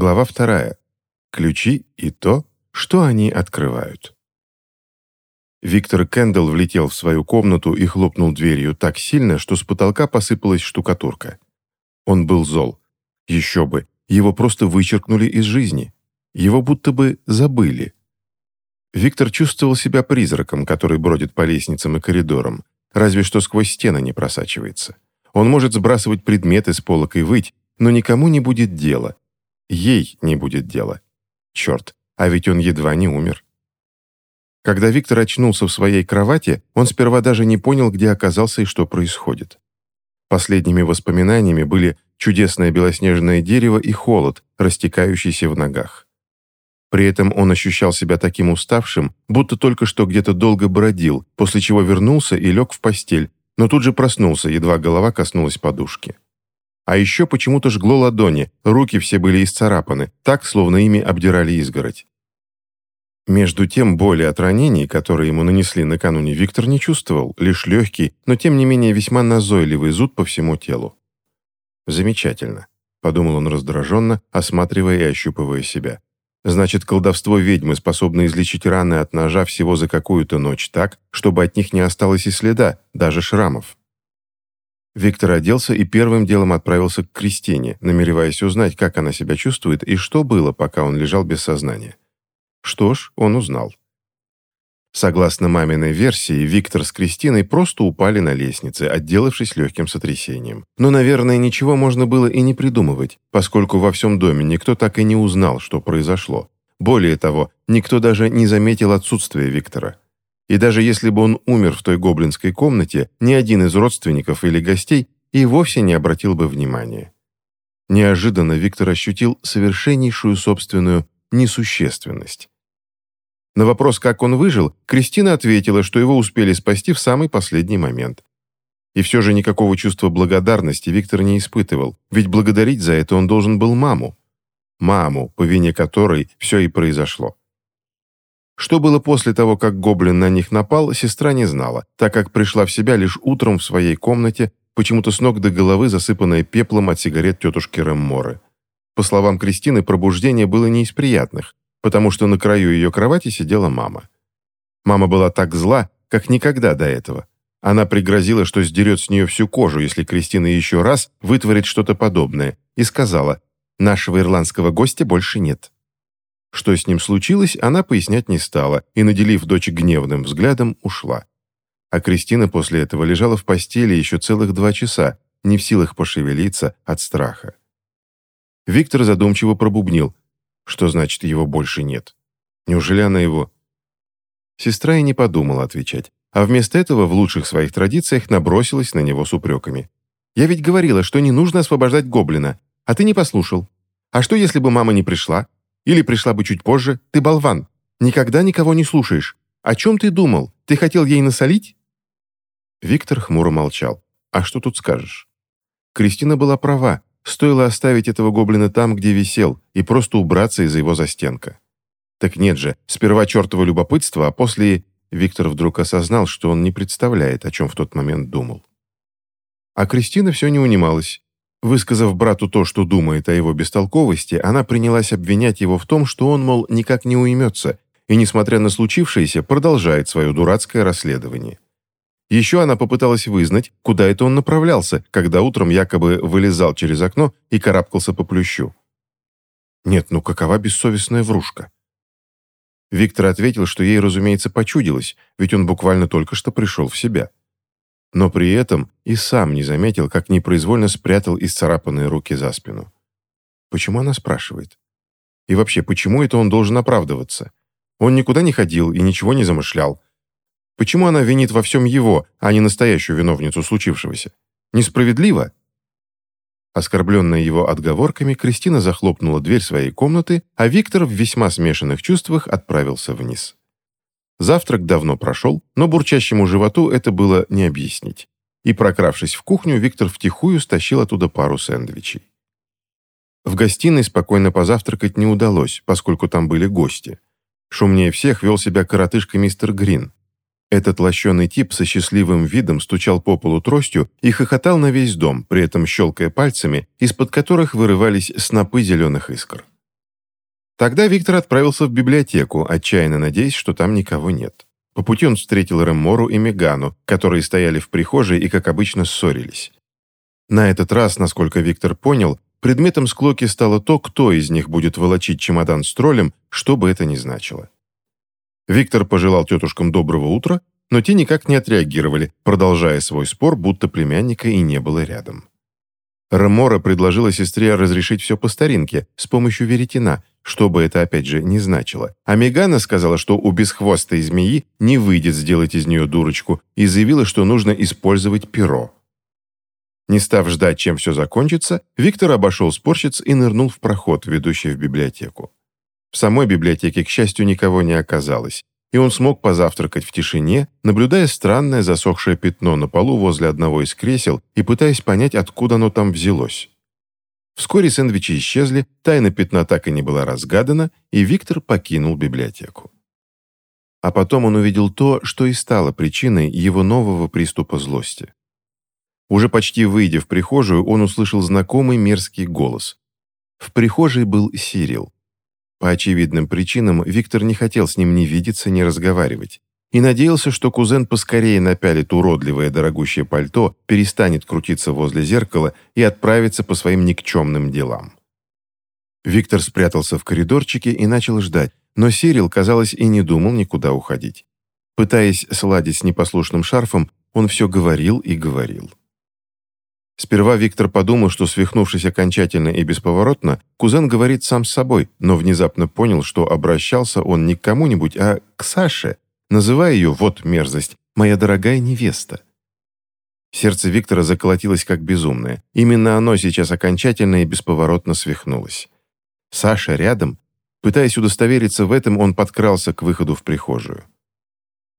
Глава вторая. Ключи и то, что они открывают. Виктор Кэндалл влетел в свою комнату и хлопнул дверью так сильно, что с потолка посыпалась штукатурка. Он был зол. Еще бы, его просто вычеркнули из жизни. Его будто бы забыли. Виктор чувствовал себя призраком, который бродит по лестницам и коридорам, разве что сквозь стены не просачивается. Он может сбрасывать предметы с полок и выть, но никому не будет дела. Ей не будет дела. Черт, а ведь он едва не умер. Когда Виктор очнулся в своей кровати, он сперва даже не понял, где оказался и что происходит. Последними воспоминаниями были чудесное белоснежное дерево и холод, растекающийся в ногах. При этом он ощущал себя таким уставшим, будто только что где-то долго бродил, после чего вернулся и лег в постель, но тут же проснулся, едва голова коснулась подушки. А еще почему-то жгло ладони, руки все были исцарапаны, так, словно ими обдирали изгородь. Между тем, боли от ранений, которые ему нанесли накануне, Виктор не чувствовал, лишь легкий, но тем не менее весьма назойливый зуд по всему телу. «Замечательно», — подумал он раздраженно, осматривая и ощупывая себя. «Значит, колдовство ведьмы способно излечить раны от ножа всего за какую-то ночь так, чтобы от них не осталось и следа, даже шрамов». Виктор оделся и первым делом отправился к Кристине, намереваясь узнать, как она себя чувствует и что было, пока он лежал без сознания. Что ж, он узнал. Согласно маминой версии, Виктор с Кристиной просто упали на лестнице, отделавшись легким сотрясением. Но, наверное, ничего можно было и не придумывать, поскольку во всем доме никто так и не узнал, что произошло. Более того, никто даже не заметил отсутствия Виктора. И даже если бы он умер в той гоблинской комнате, ни один из родственников или гостей и вовсе не обратил бы внимания. Неожиданно Виктор ощутил совершеннейшую собственную несущественность. На вопрос, как он выжил, Кристина ответила, что его успели спасти в самый последний момент. И все же никакого чувства благодарности Виктор не испытывал, ведь благодарить за это он должен был маму. Маму, по вине которой все и произошло. Что было после того, как гоблин на них напал, сестра не знала, так как пришла в себя лишь утром в своей комнате, почему-то с ног до головы засыпанная пеплом от сигарет тетушки Ремморы. По словам Кристины, пробуждение было не из приятных, потому что на краю ее кровати сидела мама. Мама была так зла, как никогда до этого. Она пригрозила, что сдерет с нее всю кожу, если Кристина еще раз вытворит что-то подобное, и сказала, «Нашего ирландского гостя больше нет». Что с ним случилось, она пояснять не стала и, наделив дочь гневным взглядом, ушла. А Кристина после этого лежала в постели еще целых два часа, не в силах пошевелиться от страха. Виктор задумчиво пробубнил. Что значит, его больше нет? Неужели она его... Сестра и не подумала отвечать, а вместо этого в лучших своих традициях набросилась на него с упреками. «Я ведь говорила, что не нужно освобождать гоблина, а ты не послушал. А что, если бы мама не пришла? Или пришла бы чуть позже? Ты болван. Никогда никого не слушаешь. О чем ты думал? Ты хотел ей насолить?» Виктор хмуро молчал. «А что тут скажешь?» Кристина была права. Стоило оставить этого гоблина там, где висел, и просто убраться из его застенка. Так нет же, сперва чертово любопытство, а после Виктор вдруг осознал, что он не представляет, о чем в тот момент думал. А Кристина все не унималась. Высказав брату то, что думает о его бестолковости, она принялась обвинять его в том, что он, мол, никак не уймется, и, несмотря на случившееся, продолжает свое дурацкое расследование. Еще она попыталась вызнать, куда это он направлялся, когда утром якобы вылезал через окно и карабкался по плющу. Нет, ну какова бессовестная врушка? Виктор ответил, что ей, разумеется, почудилось, ведь он буквально только что пришел в себя. Но при этом и сам не заметил, как непроизвольно спрятал исцарапанные руки за спину. Почему она спрашивает? И вообще, почему это он должен оправдываться? Он никуда не ходил и ничего не замышлял, Почему она винит во всем его, а не настоящую виновницу случившегося? Несправедливо?» Оскорбленная его отговорками, Кристина захлопнула дверь своей комнаты, а Виктор в весьма смешанных чувствах отправился вниз. Завтрак давно прошел, но бурчащему животу это было не объяснить. И, прокравшись в кухню, Виктор втихую стащил оттуда пару сэндвичей. В гостиной спокойно позавтракать не удалось, поскольку там были гости. Шумнее всех вел себя коротышка мистер Грин. Этот лощеный тип со счастливым видом стучал по полу тростью и хохотал на весь дом, при этом щелкая пальцами, из-под которых вырывались снопы зеленых искр. Тогда Виктор отправился в библиотеку, отчаянно надеясь, что там никого нет. По пути он встретил Ремору и Мегану, которые стояли в прихожей и, как обычно, ссорились. На этот раз, насколько Виктор понял, предметом склоки стало то, кто из них будет волочить чемодан с троллем, что бы это ни значило. Виктор пожелал тетушкам доброго утра, но те никак не отреагировали, продолжая свой спор, будто племянника и не было рядом. Ремора предложила сестре разрешить все по старинке, с помощью веретена, что бы это опять же не значило. А сказала, что у бесхвостой змеи не выйдет сделать из нее дурочку, и заявила, что нужно использовать перо. Не став ждать, чем все закончится, Виктор обошел спорщиц и нырнул в проход, ведущий в библиотеку. В самой библиотеке, к счастью, никого не оказалось, и он смог позавтракать в тишине, наблюдая странное засохшее пятно на полу возле одного из кресел и пытаясь понять, откуда оно там взялось. Вскоре сэндвичи исчезли, тайна пятна так и не была разгадана, и Виктор покинул библиотеку. А потом он увидел то, что и стало причиной его нового приступа злости. Уже почти выйдя в прихожую, он услышал знакомый мерзкий голос. В прихожей был Сирил. По очевидным причинам Виктор не хотел с ним ни видеться, ни разговаривать. И надеялся, что кузен поскорее напялит уродливое дорогущее пальто, перестанет крутиться возле зеркала и отправится по своим никчемным делам. Виктор спрятался в коридорчике и начал ждать, но Сирил, казалось, и не думал никуда уходить. Пытаясь сладить с непослушным шарфом, он все говорил и говорил. Сперва Виктор подумал, что, свихнувшись окончательно и бесповоротно, кузен говорит сам с собой, но внезапно понял, что обращался он не к кому-нибудь, а к Саше, называя ее, вот мерзость, «моя дорогая невеста». Сердце Виктора заколотилось как безумное. Именно оно сейчас окончательно и бесповоротно свихнулось. Саша рядом. Пытаясь удостовериться в этом, он подкрался к выходу в прихожую.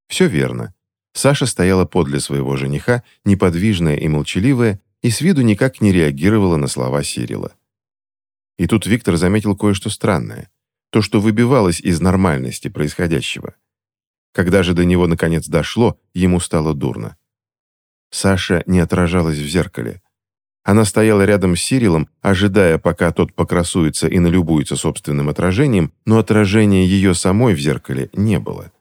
Все верно. Саша стояла подле своего жениха, неподвижная и молчаливая, и с виду никак не реагировала на слова Сирила. И тут Виктор заметил кое-что странное. То, что выбивалось из нормальности происходящего. Когда же до него наконец дошло, ему стало дурно. Саша не отражалась в зеркале. Она стояла рядом с Сирилом, ожидая, пока тот покрасуется и налюбуется собственным отражением, но отражения ее самой в зеркале не было.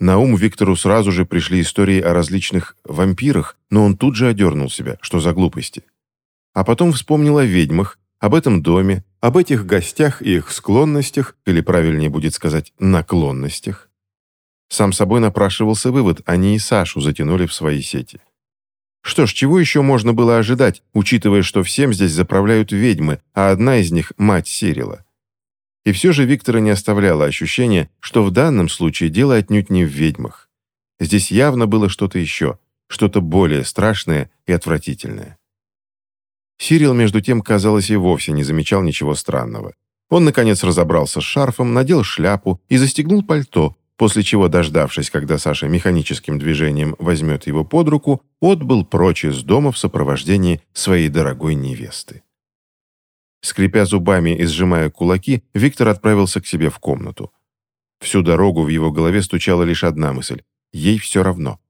На ум Виктору сразу же пришли истории о различных вампирах, но он тут же одернул себя, что за глупости. А потом вспомнил о ведьмах, об этом доме, об этих гостях и их склонностях, или правильнее будет сказать, наклонностях. Сам собой напрашивался вывод, они и Сашу затянули в свои сети. Что ж, чего еще можно было ожидать, учитывая, что всем здесь заправляют ведьмы, а одна из них – мать Сирила? И все же Виктора не оставляло ощущение, что в данном случае дело отнюдь не в ведьмах. Здесь явно было что-то еще, что-то более страшное и отвратительное. Сирил, между тем, казалось, и вовсе не замечал ничего странного. Он, наконец, разобрался с шарфом, надел шляпу и застегнул пальто, после чего, дождавшись, когда Саша механическим движением возьмет его под руку, отбыл прочь из дома в сопровождении своей дорогой невесты. Скрипя зубами и сжимая кулаки, Виктор отправился к себе в комнату. Всю дорогу в его голове стучала лишь одна мысль – ей все равно.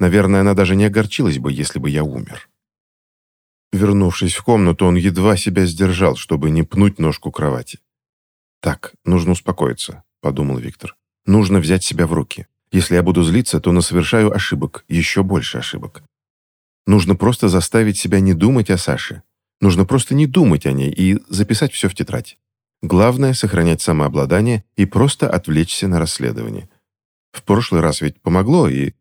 Наверное, она даже не огорчилась бы, если бы я умер. Вернувшись в комнату, он едва себя сдержал, чтобы не пнуть ножку кровати. «Так, нужно успокоиться», – подумал Виктор. «Нужно взять себя в руки. Если я буду злиться, то насовершаю ошибок, еще больше ошибок. Нужно просто заставить себя не думать о Саше, Нужно просто не думать о ней и записать все в тетрадь. Главное — сохранять самообладание и просто отвлечься на расследование. В прошлый раз ведь помогло, и...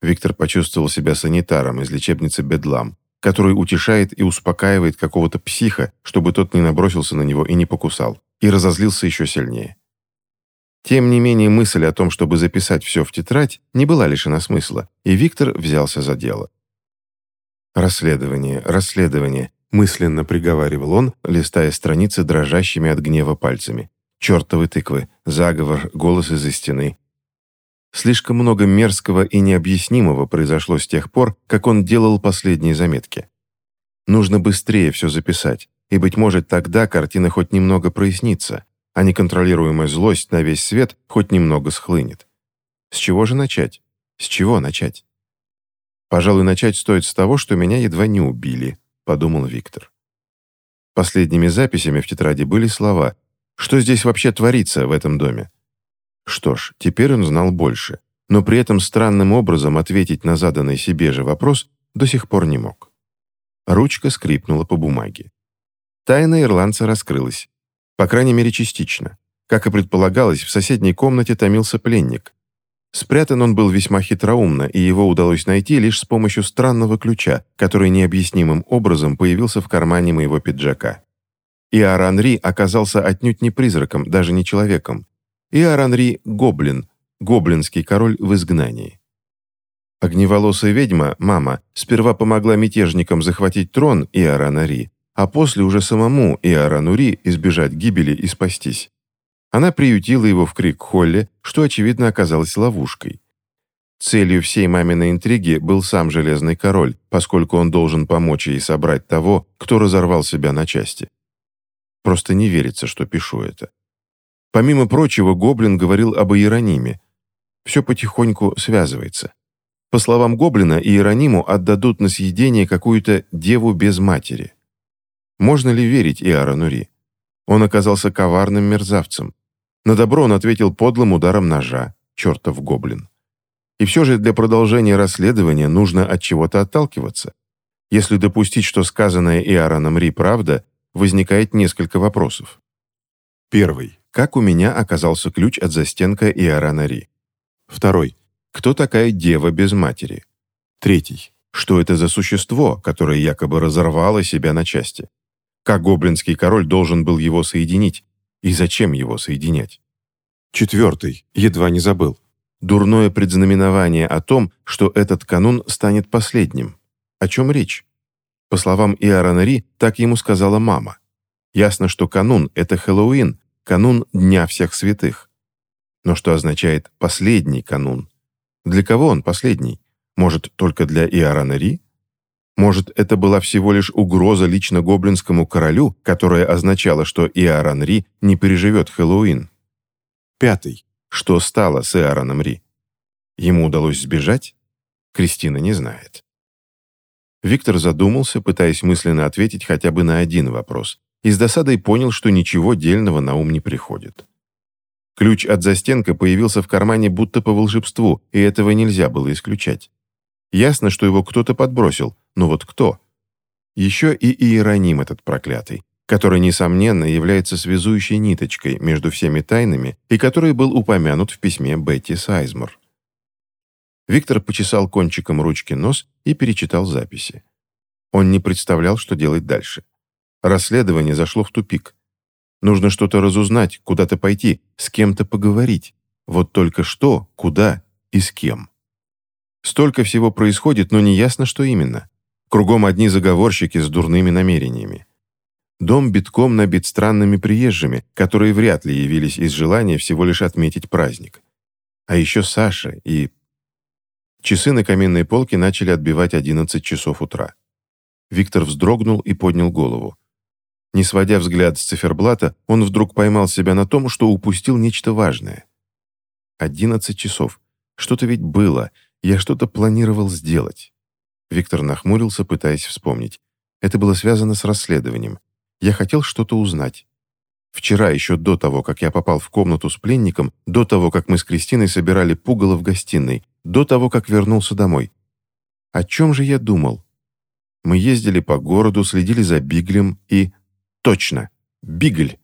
Виктор почувствовал себя санитаром из лечебницы «Бедлам», который утешает и успокаивает какого-то психа, чтобы тот не набросился на него и не покусал, и разозлился еще сильнее. Тем не менее, мысль о том, чтобы записать все в тетрадь, не была лишена смысла, и Виктор взялся за дело. Расследование, расследование, мысленно приговаривал он, листая страницы дрожащими от гнева пальцами. «Чертовы тыквы! Заговор! Голос из-за стены!» Слишком много мерзкого и необъяснимого произошло с тех пор, как он делал последние заметки. Нужно быстрее все записать, и, быть может, тогда картина хоть немного прояснится, а неконтролируемая злость на весь свет хоть немного схлынет. С чего же начать? С чего начать? Пожалуй, начать стоит с того, что меня едва не убили, подумал Виктор. Последними записями в тетради были слова Что здесь вообще творится в этом доме? Что ж, теперь он знал больше, но при этом странным образом ответить на заданный себе же вопрос до сих пор не мог. Ручка скрипнула по бумаге. Тайна ирландца раскрылась. По крайней мере, частично. Как и предполагалось, в соседней комнате томился пленник. Спрятан он был весьма хитроумно, и его удалось найти лишь с помощью странного ключа, который необъяснимым образом появился в кармане моего пиджака. И Аранри оказался отнюдь не призраком, даже не человеком. И Аранри — гоблин, гоблинский король в изгнании. Огневолосая ведьма, мама, сперва помогла мятежникам захватить трон Иораннари, а после уже самому Иоранури избежать гибели и спастись. Она приютила его в Крик-Холле, что, очевидно, оказалось ловушкой. Целью всей маминой интриги был сам Железный Король, поскольку он должен помочь ей собрать того, кто разорвал себя на части. Просто не верится, что пишу это. Помимо прочего, Гоблин говорил об Иерониме. Все потихоньку связывается. По словам Гоблина, Иерониму отдадут на съедение какую-то деву без матери. Можно ли верить Иоранури? Он оказался коварным мерзавцем. На добро он ответил подлым ударом ножа, чертов гоблин. И все же для продолжения расследования нужно от чего-то отталкиваться. Если допустить, что сказанное Иораном Ри правда, возникает несколько вопросов. Первый. Как у меня оказался ключ от застенка Иорана Ри? Второй. Кто такая дева без матери? Третий. Что это за существо, которое якобы разорвало себя на части? Как гоблинский король должен был его соединить? И зачем его соединять? Четвертый. Едва не забыл. Дурное предзнаменование о том, что этот канун станет последним. О чем речь? По словам Иорана Ри, так ему сказала мама. Ясно, что канун — это Хэллоуин, канун Дня всех святых. Но что означает «последний канун»? Для кого он последний? Может, только для Иорана Ри? Может, это была всего лишь угроза лично гоблинскому королю, которая означала, что Иоран Ри не переживет Хэллоуин? Пятый. Что стало с Иораном Ри? Ему удалось сбежать? Кристина не знает. Виктор задумался, пытаясь мысленно ответить хотя бы на один вопрос, и с досадой понял, что ничего дельного на ум не приходит. Ключ от застенка появился в кармане будто по волшебству, и этого нельзя было исключать. Ясно, что его кто-то подбросил, но вот кто? Еще и Иероним этот проклятый, который, несомненно, является связующей ниточкой между всеми тайнами и который был упомянут в письме Бетти Сайзмор. Виктор почесал кончиком ручки нос и перечитал записи. Он не представлял, что делать дальше. Расследование зашло в тупик. Нужно что-то разузнать, куда-то пойти, с кем-то поговорить. Вот только что, куда и с кем. Столько всего происходит, но не ясно, что именно. Кругом одни заговорщики с дурными намерениями. Дом битком набит странными приезжими, которые вряд ли явились из желания всего лишь отметить праздник. А еще Саша и... Часы на каменной полке начали отбивать 11 часов утра. Виктор вздрогнул и поднял голову. Не сводя взгляд с циферблата, он вдруг поймал себя на том, что упустил нечто важное. «Одиннадцать часов. Что-то ведь было. Я что-то планировал сделать». Виктор нахмурился, пытаясь вспомнить. Это было связано с расследованием. Я хотел что-то узнать. Вчера, еще до того, как я попал в комнату с пленником, до того, как мы с Кристиной собирали пугало в гостиной, до того, как вернулся домой. О чем же я думал? Мы ездили по городу, следили за Биглем и... Точно, Бигль.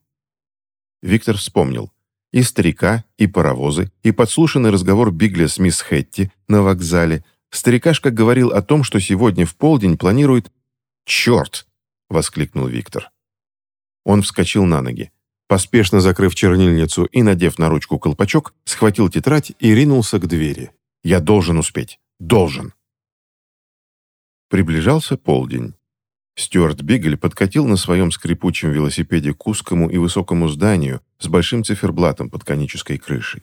Виктор вспомнил. И старика, и паровозы, и подслушанный разговор Бигля с мисс Хетти на вокзале. Старикашка говорил о том, что сегодня в полдень планирует... «Черт!» — воскликнул Виктор. Он вскочил на ноги. Поспешно закрыв чернильницу и надев на ручку колпачок, схватил тетрадь и ринулся к двери. «Я должен успеть. Должен!» Приближался полдень. Стюарт Бигель подкатил на своем скрипучем велосипеде к узкому и высокому зданию с большим циферблатом под конической крышей.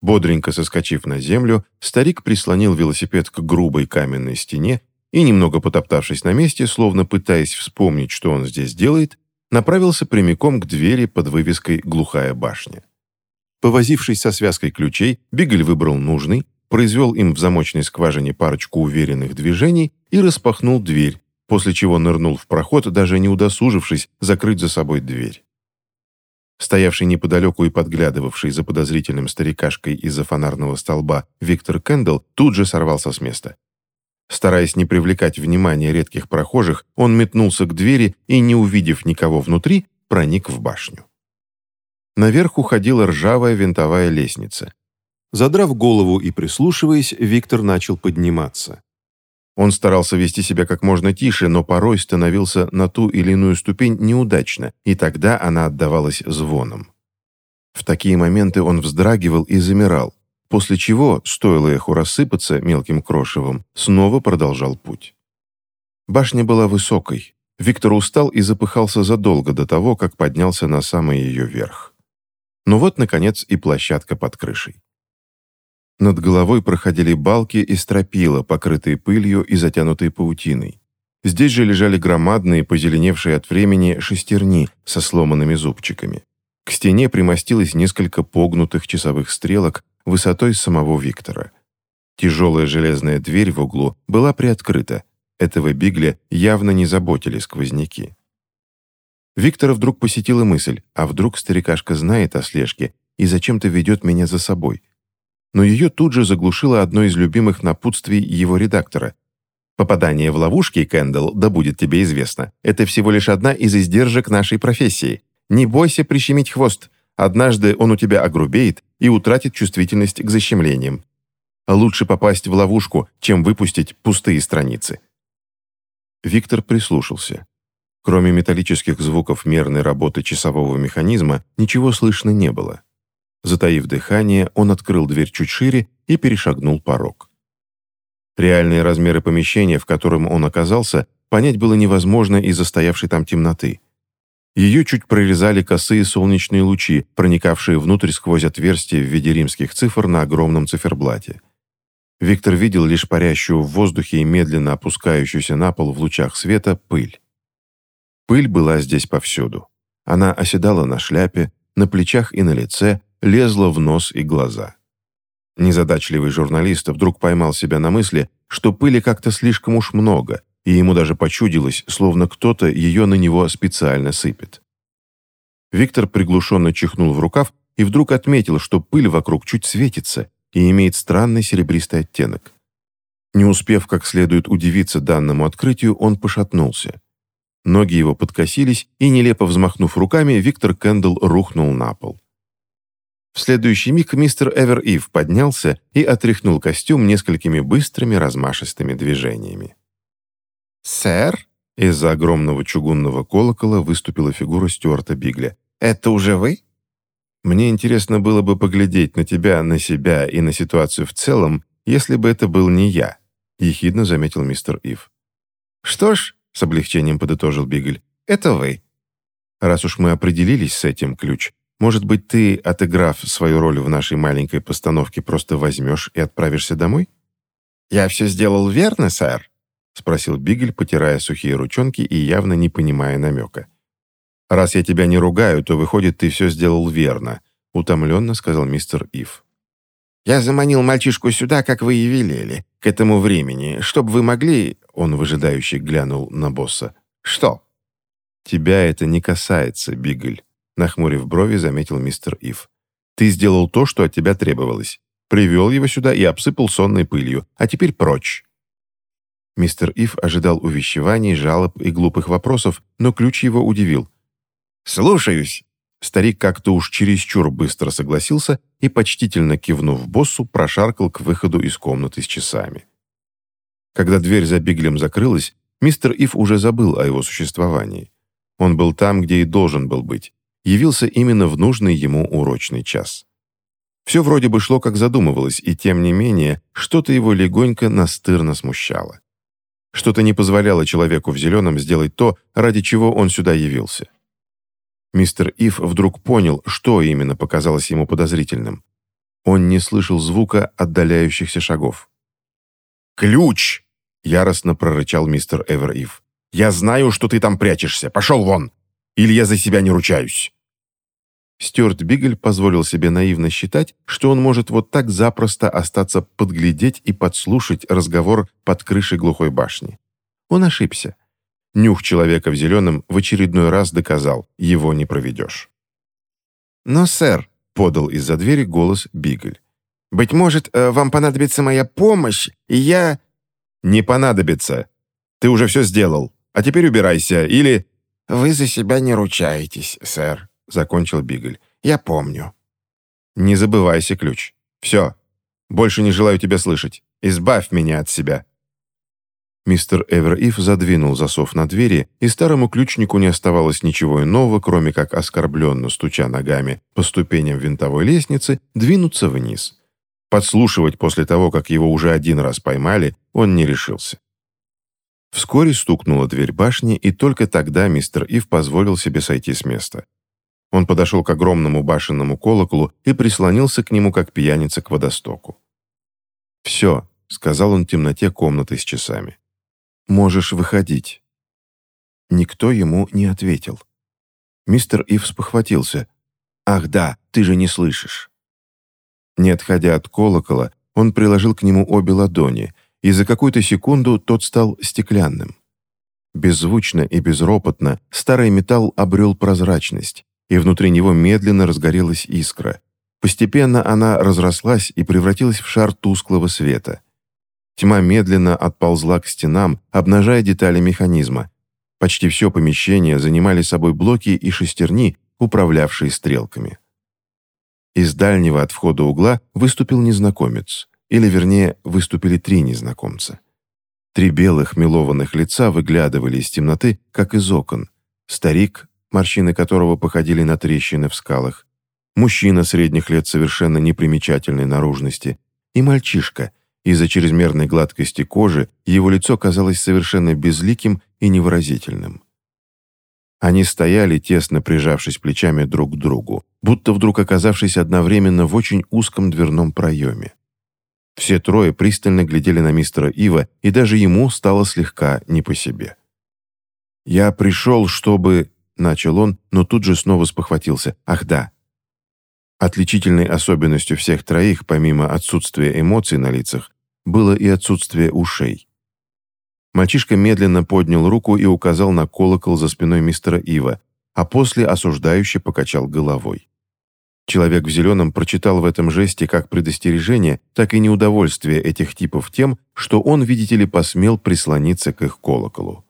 Бодренько соскочив на землю, старик прислонил велосипед к грубой каменной стене и, немного потоптавшись на месте, словно пытаясь вспомнить, что он здесь делает, направился прямиком к двери под вывеской «Глухая башня». Повозившись со связкой ключей, Бигель выбрал нужный, произвел им в замочной скважине парочку уверенных движений и распахнул дверь, после чего нырнул в проход, даже не удосужившись закрыть за собой дверь. Стоявший неподалеку и подглядывавший за подозрительным старикашкой из-за фонарного столба Виктор Кэндалл тут же сорвался с места. Стараясь не привлекать внимания редких прохожих, он метнулся к двери и, не увидев никого внутри, проник в башню. Наверх уходила ржавая винтовая лестница. Задрав голову и прислушиваясь, Виктор начал подниматься. Он старался вести себя как можно тише, но порой становился на ту или иную ступень неудачно, и тогда она отдавалась звоном. В такие моменты он вздрагивал и замирал, после чего, стоило эху рассыпаться мелким крошевом, снова продолжал путь. Башня была высокой. Виктор устал и запыхался задолго до того, как поднялся на самый ее верх. Но вот, наконец, и площадка под крышей. Над головой проходили балки и стропила, покрытые пылью и затянутые паутиной. Здесь же лежали громадные, позеленевшие от времени шестерни со сломанными зубчиками. К стене примостилось несколько погнутых часовых стрелок, высотой самого Виктора. Тяжелая железная дверь в углу была приоткрыта. Этого Бигля явно не заботили сквозняки. Виктора вдруг посетила мысль, а вдруг старикашка знает о слежке и зачем-то ведет меня за собой. Но ее тут же заглушило одно из любимых напутствий его редактора. «Попадание в ловушки, Кэндалл, да будет тебе известно, это всего лишь одна из издержек нашей профессии. Не бойся прищемить хвост. Однажды он у тебя огрубеет и утратит чувствительность к защемлениям. Лучше попасть в ловушку, чем выпустить пустые страницы. Виктор прислушался. Кроме металлических звуков мерной работы часового механизма, ничего слышно не было. Затаив дыхание, он открыл дверь чуть шире и перешагнул порог. Реальные размеры помещения, в котором он оказался, понять было невозможно из-за стоявшей там темноты. Ее чуть прорезали косые солнечные лучи, проникавшие внутрь сквозь отверстие в виде римских цифр на огромном циферблате. Виктор видел лишь парящую в воздухе и медленно опускающуюся на пол в лучах света пыль. Пыль была здесь повсюду. Она оседала на шляпе, на плечах и на лице, лезла в нос и глаза. Незадачливый журналист вдруг поймал себя на мысли, что пыли как-то слишком уж много, и ему даже почудилось, словно кто-то ее на него специально сыпет. Виктор приглушенно чихнул в рукав и вдруг отметил, что пыль вокруг чуть светится и имеет странный серебристый оттенок. Не успев как следует удивиться данному открытию, он пошатнулся. Ноги его подкосились, и, нелепо взмахнув руками, Виктор Кэндалл рухнул на пол. В следующий миг мистер Эвер Ив поднялся и отряхнул костюм несколькими быстрыми размашистыми движениями. «Сэр?» Из-за огромного чугунного колокола выступила фигура Стюарта Бигля. «Это уже вы?» «Мне интересно было бы поглядеть на тебя, на себя и на ситуацию в целом, если бы это был не я», — ехидно заметил мистер Ив. «Что ж», — с облегчением подытожил Бигль, — «это вы». «Раз уж мы определились с этим, Ключ, может быть, ты, отыграв свою роль в нашей маленькой постановке, просто возьмешь и отправишься домой?» «Я все сделал верно, сэр?» — спросил Бигель, потирая сухие ручонки и явно не понимая намека. «Раз я тебя не ругаю, то, выходит, ты все сделал верно», — утомленно сказал мистер Ив. «Я заманил мальчишку сюда, как вы и велели, к этому времени, чтобы вы могли...» Он выжидающе глянул на босса. «Что?» «Тебя это не касается, Бигель», — нахмурив брови, заметил мистер Ив. «Ты сделал то, что от тебя требовалось. Привел его сюда и обсыпал сонной пылью. А теперь прочь. Мистер Ив ожидал увещеваний, жалоб и глупых вопросов, но ключ его удивил. «Слушаюсь!» Старик как-то уж чересчур быстро согласился и, почтительно кивнув боссу, прошаркал к выходу из комнаты с часами. Когда дверь за Биглем закрылась, мистер Ив уже забыл о его существовании. Он был там, где и должен был быть. Явился именно в нужный ему урочный час. Все вроде бы шло, как задумывалось, и тем не менее, что-то его легонько настырно смущало. Что-то не позволяло человеку в зеленом сделать то, ради чего он сюда явился. Мистер Ив вдруг понял, что именно показалось ему подозрительным. Он не слышал звука отдаляющихся шагов. «Ключ!» — яростно прорычал мистер Эвер Ив. «Я знаю, что ты там прячешься. Пошел вон! Или я за себя не ручаюсь!» Стюарт Бигль позволил себе наивно считать, что он может вот так запросто остаться подглядеть и подслушать разговор под крышей глухой башни. Он ошибся. Нюх человека в зеленом в очередной раз доказал, его не проведешь. «Но, сэр», — подал из-за двери голос Бигль, «быть может, э, вам понадобится моя помощь, и я...» «Не понадобится. Ты уже все сделал. А теперь убирайся, или...» «Вы за себя не ручаетесь, сэр», — закончил Бигль. «Я помню». «Не забывайся, ключ. Все. Больше не желаю тебя слышать. Избавь меня от себя». Мистер Эвериф задвинул засов на двери, и старому ключнику не оставалось ничего иного, кроме как оскорбленно стуча ногами по ступеням винтовой лестницы, двинуться вниз. Подслушивать после того, как его уже один раз поймали, он не решился. Вскоре стукнула дверь башни, и только тогда мистер Ив позволил себе сойти с места. Он подошел к огромному башенному колоколу и прислонился к нему, как пьяница к водостоку. «Все», — сказал он в темноте комнаты с часами. Можешь выходить». Никто ему не ответил. Мистер Ивс похватился. «Ах да, ты же не слышишь». Не отходя от колокола, он приложил к нему обе ладони, и за какую-то секунду тот стал стеклянным. Беззвучно и безропотно старый металл обрел прозрачность, и внутри него медленно разгорелась искра. Постепенно она разрослась и превратилась в шар тусклого света. Тьма медленно отползла к стенам, обнажая детали механизма. Почти все помещение занимали собой блоки и шестерни, управлявшие стрелками. Из дальнего от входа угла выступил незнакомец, или, вернее, выступили три незнакомца. Три белых мелованных лица выглядывали из темноты, как из окон. Старик, морщины которого походили на трещины в скалах, мужчина средних лет совершенно непримечательной наружности и мальчишка, из-за чрезмерной гладкости кожи его лицо казалось совершенно безликим и невыразительным. Они стояли, тесно прижавшись плечами друг к другу, будто вдруг оказавшись одновременно в очень узком дверном проеме. Все трое пристально глядели на мистера Ива, и даже ему стало слегка не по себе. «Я пришел, чтобы...» — начал он, но тут же снова спохватился. «Ах да, Отличительной особенностью всех троих, помимо отсутствия эмоций на лицах, было и отсутствие ушей. Мальчишка медленно поднял руку и указал на колокол за спиной мистера Ива, а после осуждающе покачал головой. Человек в зеленом прочитал в этом жесте как предостережение, так и неудовольствие этих типов тем, что он, видите ли, посмел прислониться к их колоколу.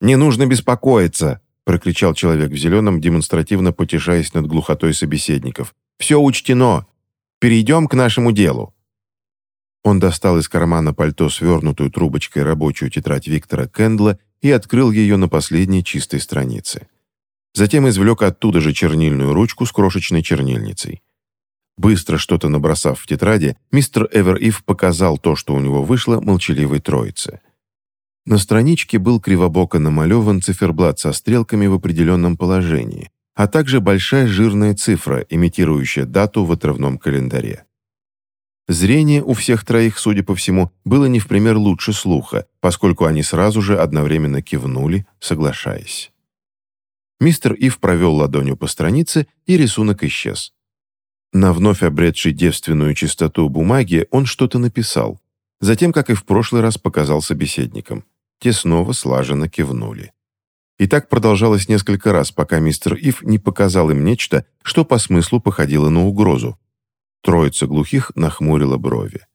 «Не нужно беспокоиться!» – прокричал человек в зеленом, демонстративно потешаясь над глухотой собеседников. «Все учтено! Перейдем к нашему делу!» Он достал из кармана пальто свернутую трубочкой рабочую тетрадь Виктора Кэндла и открыл ее на последней чистой странице. Затем извлек оттуда же чернильную ручку с крошечной чернильницей. Быстро что-то набросав в тетради, мистер Эвериф показал то, что у него вышло, молчаливой троице. На страничке был кривобоко намалеван циферблат со стрелками в определенном положении, а также большая жирная цифра, имитирующая дату в отрывном календаре. Зрение у всех троих, судя по всему, было не в пример лучше слуха, поскольку они сразу же одновременно кивнули, соглашаясь. Мистер Ив провел ладонью по странице, и рисунок исчез. На вновь обретшей девственную чистоту бумаги он что-то написал. Затем, как и в прошлый раз, показал собеседникам. Те снова слаженно кивнули. И так продолжалось несколько раз, пока мистер Ив не показал им нечто, что по смыслу походило на угрозу. Троица глухих нахмурила брови.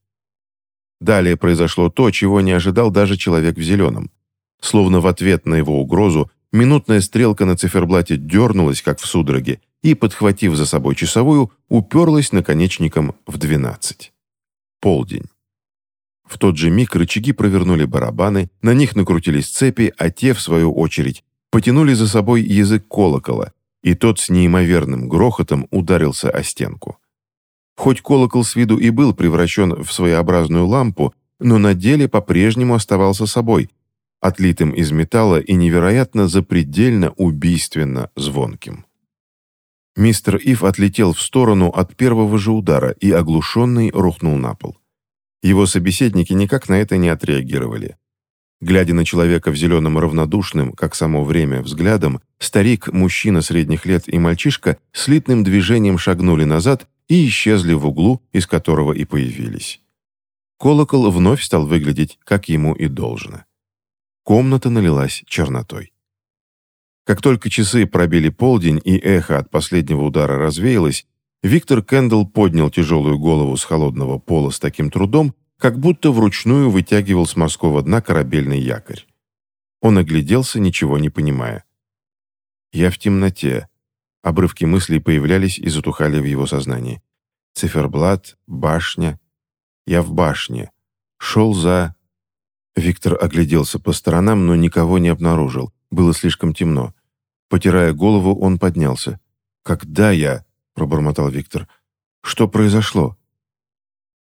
Далее произошло то, чего не ожидал даже человек в зеленом. Словно в ответ на его угрозу, минутная стрелка на циферблате дернулась, как в судороге, и, подхватив за собой часовую, уперлась наконечником в двенадцать. Полдень. В тот же миг рычаги провернули барабаны, на них накрутились цепи, а те, в свою очередь, потянули за собой язык колокола, и тот с неимоверным грохотом ударился о стенку. Хоть колокол с виду и был превращен в своеобразную лампу, но на деле по-прежнему оставался собой, отлитым из металла и невероятно запредельно убийственно звонким. Мистер Ив отлетел в сторону от первого же удара и, оглушенный, рухнул на пол. Его собеседники никак на это не отреагировали. Глядя на человека в зеленом равнодушным, как само время, взглядом, старик, мужчина средних лет и мальчишка слитным движением шагнули назад и исчезли в углу, из которого и появились. Колокол вновь стал выглядеть, как ему и должно. Комната налилась чернотой. Как только часы пробили полдень и эхо от последнего удара развеялось, Виктор Кэндалл поднял тяжелую голову с холодного пола с таким трудом, как будто вручную вытягивал с морского дна корабельный якорь. Он огляделся, ничего не понимая. «Я в темноте». Обрывки мыслей появлялись и затухали в его сознании. Циферблат, башня. Я в башне. Шел за... Виктор огляделся по сторонам, но никого не обнаружил. Было слишком темно. Потирая голову, он поднялся. «Когда я?» — пробормотал Виктор. «Что произошло?»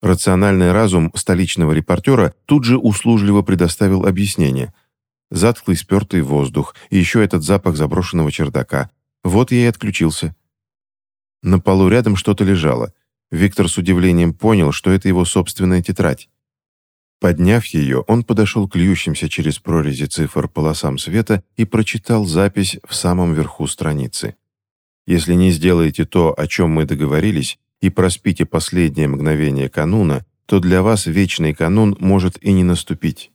Рациональный разум столичного репортера тут же услужливо предоставил объяснение. Затхлый спертый воздух и еще этот запах заброшенного чердака. Вот я и отключился. На полу рядом что-то лежало. Виктор с удивлением понял, что это его собственная тетрадь. Подняв ее, он подошел к льющимся через прорези цифр полосам света и прочитал запись в самом верху страницы. «Если не сделаете то, о чем мы договорились, и проспите последнее мгновение кануна, то для вас вечный канун может и не наступить».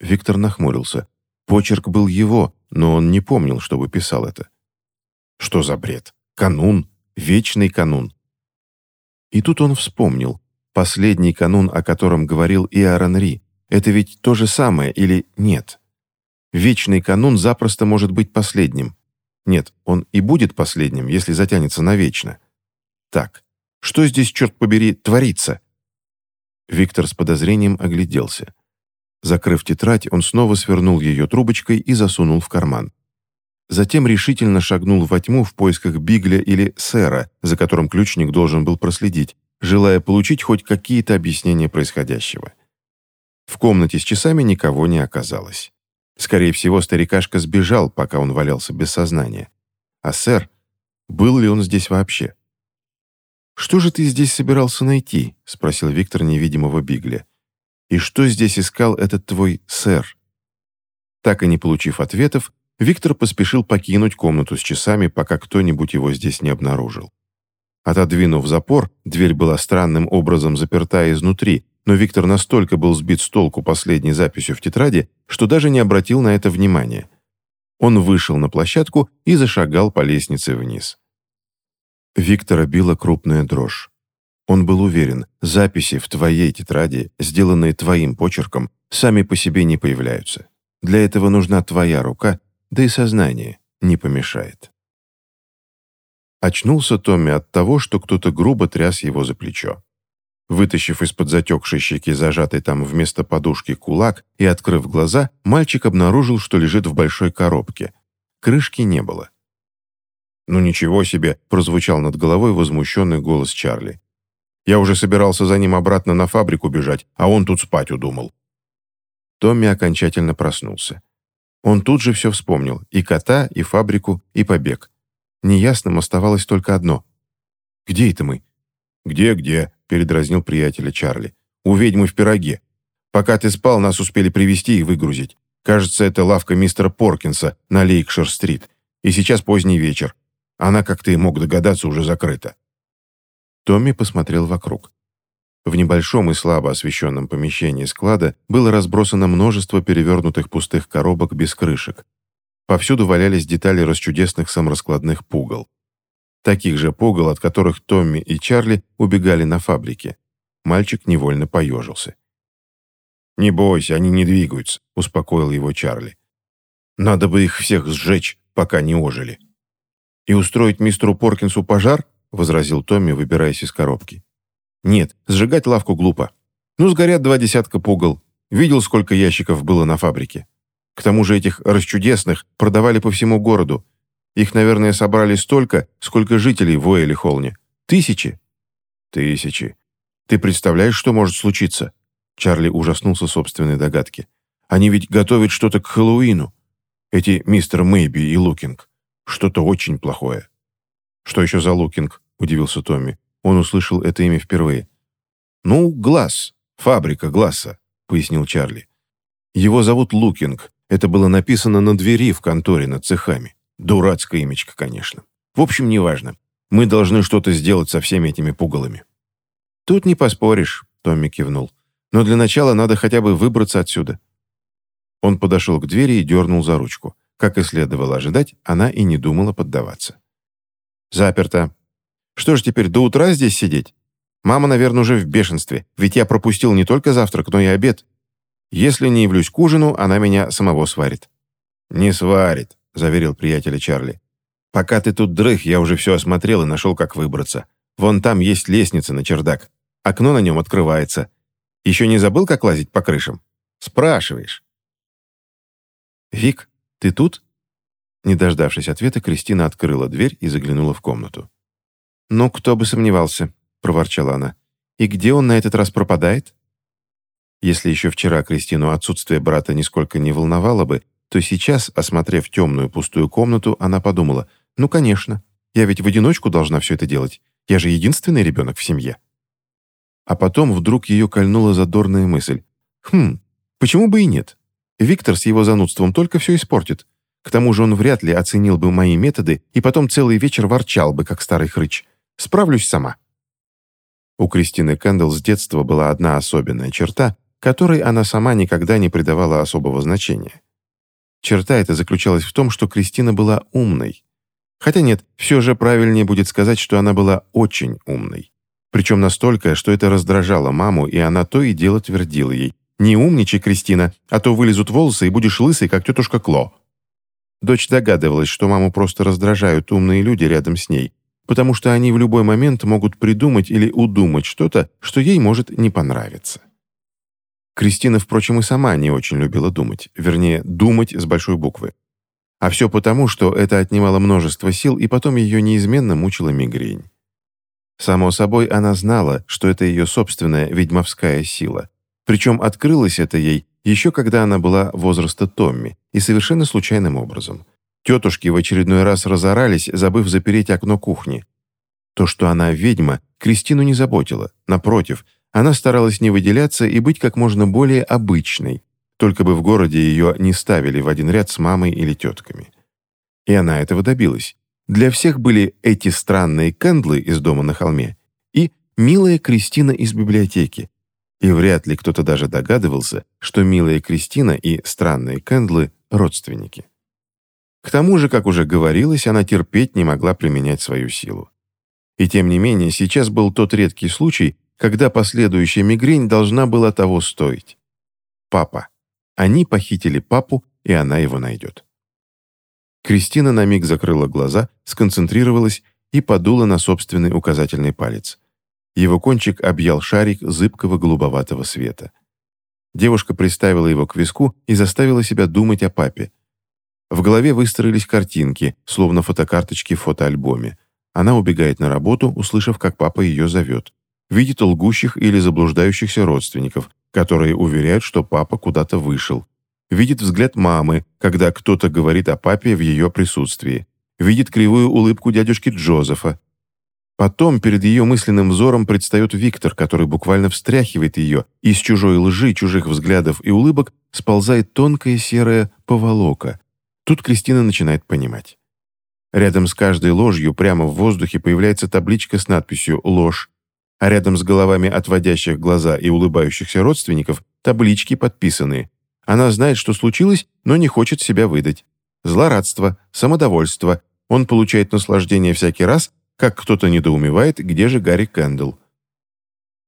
Виктор нахмурился. Почерк был его, но он не помнил, чтобы писал это. «Что за бред? Канун? Вечный канун?» И тут он вспомнил. Последний канун, о котором говорил и Аарон Ри. Это ведь то же самое или нет? Вечный канун запросто может быть последним. Нет, он и будет последним, если затянется навечно. Так, что здесь, черт побери, творится? Виктор с подозрением огляделся. Закрыв тетрадь, он снова свернул ее трубочкой и засунул в карман. Затем решительно шагнул во тьму в поисках Бигля или Сэра, за которым ключник должен был проследить, желая получить хоть какие-то объяснения происходящего. В комнате с часами никого не оказалось. Скорее всего, старикашка сбежал, пока он валялся без сознания. А сэр, был ли он здесь вообще? «Что же ты здесь собирался найти?» — спросил Виктор невидимого Бигля. «И что здесь искал этот твой сэр?» Так и не получив ответов, Виктор поспешил покинуть комнату с часами, пока кто-нибудь его здесь не обнаружил. Отодвинув запор, дверь была странным образом заперта изнутри, но Виктор настолько был сбит с толку последней записью в тетради, что даже не обратил на это внимания. Он вышел на площадку и зашагал по лестнице вниз. Виктора била крупная дрожь. Он был уверен, записи в твоей тетради, сделанные твоим почерком, сами по себе не появляются. Для этого нужна твоя рука да и сознание не помешает. Очнулся Томми от того, что кто-то грубо тряс его за плечо. Вытащив из-под затекшей щеки зажатый там вместо подушки кулак и открыв глаза, мальчик обнаружил, что лежит в большой коробке. Крышки не было. «Ну ничего себе!» – прозвучал над головой возмущенный голос Чарли. «Я уже собирался за ним обратно на фабрику бежать, а он тут спать удумал». Томми окончательно проснулся. Он тут же все вспомнил, и кота, и фабрику, и побег. Неясным оставалось только одно. «Где это мы?» «Где-где?» – передразнил приятеля Чарли. «У ведьмы в пироге. Пока ты спал, нас успели привести и выгрузить. Кажется, это лавка мистера Поркинса на Лейкшир-стрит. И сейчас поздний вечер. Она, как ты мог догадаться, уже закрыта». Томми посмотрел вокруг. В небольшом и слабо освещенном помещении склада было разбросано множество перевернутых пустых коробок без крышек. Повсюду валялись детали расчудесных самораскладных пугал. Таких же пугал, от которых Томми и Чарли убегали на фабрике. Мальчик невольно поежился. «Не бойся, они не двигаются», — успокоил его Чарли. «Надо бы их всех сжечь, пока не ожили». «И устроить мистеру Поркинсу пожар?» — возразил Томми, выбираясь из коробки. Нет, сжигать лавку глупо. Ну, сгорят два десятка пугал. Видел, сколько ящиков было на фабрике. К тому же этих расчудесных продавали по всему городу. Их, наверное, собрали столько, сколько жителей в Уэлли-Холне. Тысячи. Тысячи. Ты представляешь, что может случиться? Чарли ужаснулся собственной догадке. Они ведь готовят что-то к Хэллоуину. Эти мистер Мэйби и Лукинг. Что-то очень плохое. Что еще за Лукинг? Удивился Томми. Он услышал это имя впервые. «Ну, Глаз. Фабрика Гласса», — пояснил Чарли. «Его зовут Лукинг. Это было написано на двери в конторе над цехами. Дурацкое имечко, конечно. В общем, неважно. Мы должны что-то сделать со всеми этими пугалами». «Тут не поспоришь», — Томми кивнул. «Но для начала надо хотя бы выбраться отсюда». Он подошел к двери и дернул за ручку. Как и следовало ожидать, она и не думала поддаваться. «Заперто. Что ж теперь, до утра здесь сидеть? Мама, наверное, уже в бешенстве, ведь я пропустил не только завтрак, но и обед. Если не явлюсь к ужину, она меня самого сварит». «Не сварит», — заверил приятеля Чарли. «Пока ты тут дрых, я уже все осмотрел и нашел, как выбраться. Вон там есть лестница на чердак. Окно на нем открывается. Еще не забыл, как лазить по крышам? Спрашиваешь». «Вик, ты тут?» Не дождавшись ответа, Кристина открыла дверь и заглянула в комнату. «Ну, кто бы сомневался», — проворчала она. «И где он на этот раз пропадает?» Если еще вчера Кристину отсутствие брата нисколько не волновало бы, то сейчас, осмотрев темную пустую комнату, она подумала, «Ну, конечно, я ведь в одиночку должна все это делать. Я же единственный ребенок в семье». А потом вдруг ее кольнула задорная мысль. «Хм, почему бы и нет? Виктор с его занудством только все испортит. К тому же он вряд ли оценил бы мои методы и потом целый вечер ворчал бы, как старый хрыч. Справлюсь сама». У Кристины Кэндалл с детства была одна особенная черта, которой она сама никогда не придавала особого значения. Черта эта заключалась в том, что Кристина была умной. Хотя нет, все же правильнее будет сказать, что она была очень умной. Причем настолько, что это раздражало маму, и она то и дело твердила ей. «Не умничай, Кристина, а то вылезут волосы, и будешь лысой, как тетушка Кло». Дочь догадывалась, что маму просто раздражают умные люди рядом с ней, потому что они в любой момент могут придумать или удумать что-то, что ей может не понравиться. Кристина, впрочем, и сама не очень любила думать, вернее, думать с большой буквы. А все потому, что это отнимало множество сил, и потом ее неизменно мучила мигрень. Само собой, она знала, что это ее собственная ведьмовская сила. Причем открылось это ей еще когда она была возраста Томми, и совершенно случайным образом. Тетушки в очередной раз разорались, забыв запереть окно кухни. То, что она ведьма, Кристину не заботило. Напротив, она старалась не выделяться и быть как можно более обычной, только бы в городе ее не ставили в один ряд с мамой или тетками. И она этого добилась. Для всех были эти странные кэндлы из дома на холме и милая Кристина из библиотеки. И вряд ли кто-то даже догадывался, что милая Кристина и странные кэндлы — родственники. К тому же, как уже говорилось, она терпеть не могла применять свою силу. И тем не менее, сейчас был тот редкий случай, когда последующая мигрень должна была того стоить. Папа. Они похитили папу, и она его найдет. Кристина на миг закрыла глаза, сконцентрировалась и подула на собственный указательный палец. Его кончик объял шарик зыбкого голубоватого света. Девушка приставила его к виску и заставила себя думать о папе. В голове выстроились картинки, словно фотокарточки в фотоальбоме. Она убегает на работу, услышав, как папа ее зовет видит лгущих или заблуждающихся родственников, которые уверяют, что папа куда-то вышел. Видит взгляд мамы, когда кто-то говорит о папе в ее присутствии. Видит кривую улыбку дядюшки Джозефа. Потом перед ее мысленным взором предстает Виктор, который буквально встряхивает ее, и с чужой лжи, чужих взглядов и улыбок сползает тонкая серая поволока. Тут Кристина начинает понимать. Рядом с каждой ложью прямо в воздухе появляется табличка с надписью «Ложь», а рядом с головами отводящих глаза и улыбающихся родственников таблички подписаны. Она знает, что случилось, но не хочет себя выдать. Злорадство, самодовольство. Он получает наслаждение всякий раз, как кто-то недоумевает, где же Гарри Кэндл.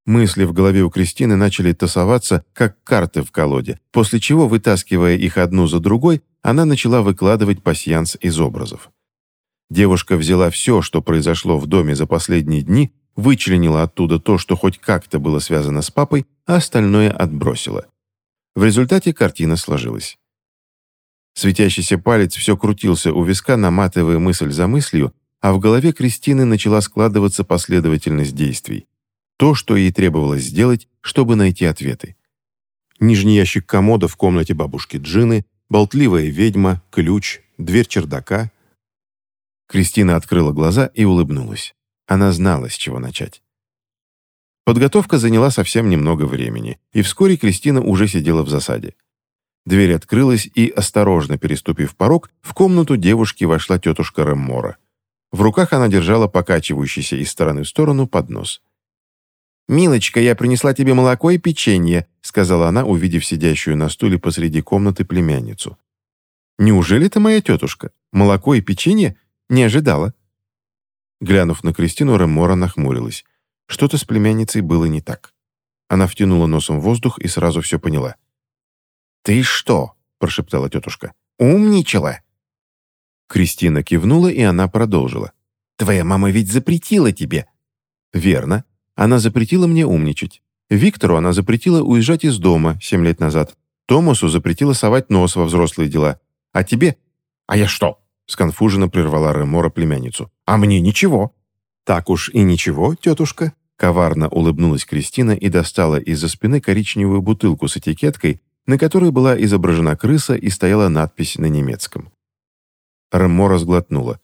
Мысли в голове у Кристины начали тасоваться, как карты в колоде, после чего, вытаскивая их одну за другой, она начала выкладывать пасьянс из образов. Девушка взяла все, что произошло в доме за последние дни, вычленила оттуда то, что хоть как-то было связано с папой, а остальное отбросила. В результате картина сложилась. Светящийся палец все крутился у виска, наматывая мысль за мыслью, а в голове Кристины начала складываться последовательность действий. То, что ей требовалось сделать, чтобы найти ответы. Нижний ящик комода в комнате бабушки Джины, болтливая ведьма, ключ, дверь чердака. Кристина открыла глаза и улыбнулась. Она знала, с чего начать. Подготовка заняла совсем немного времени, и вскоре Кристина уже сидела в засаде. Дверь открылась, и, осторожно переступив порог, в комнату девушки вошла тетушка Реммора. В руках она держала покачивающийся из стороны в сторону поднос. «Милочка, я принесла тебе молоко и печенье», сказала она, увидев сидящую на стуле посреди комнаты племянницу. Неужели это моя тетушка? Молоко и печенье? Не ожидала». Глянув на Кристину, Ремора нахмурилась. Что-то с племянницей было не так. Она втянула носом воздух и сразу все поняла. «Ты что?» – прошептала тетушка. «Умничала!» Кристина кивнула, и она продолжила. «Твоя мама ведь запретила тебе». «Верно. Она запретила мне умничать. Виктору она запретила уезжать из дома семь лет назад. Томасу запретила совать нос во взрослые дела. А тебе...» «А я что?» — сконфуженно прервала Ремора племянницу. «А мне ничего». «Так уж и ничего, тетушка». Коварно улыбнулась Кристина и достала из-за спины коричневую бутылку с этикеткой, на которой была изображена крыса и стояла надпись на немецком. Ремора сглотнула.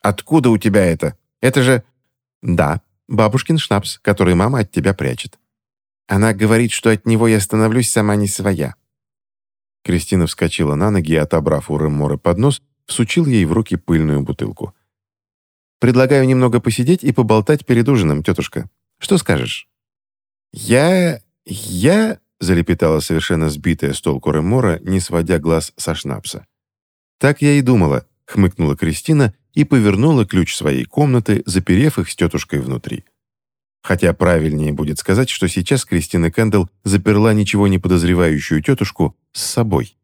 «Откуда у тебя это? Это же...» «Да, бабушкин шнапс, который мама от тебя прячет». Она говорит, что от него я становлюсь сама не своя. Кристина вскочила на ноги и, отобрав у Ремморы поднос, всучил ей в руки пыльную бутылку. «Предлагаю немного посидеть и поболтать перед ужином, тетушка. Что скажешь?» «Я... я...» — залепетала совершенно сбитая с толку Реммора, не сводя глаз со шнапса. «Так я и думала», — хмыкнула Кристина и повернула ключ своей комнаты, заперев их с тетушкой внутри. Хотя правильнее будет сказать, что сейчас Кристина Кэндл заперла ничего не подозревающую тетушку с собой.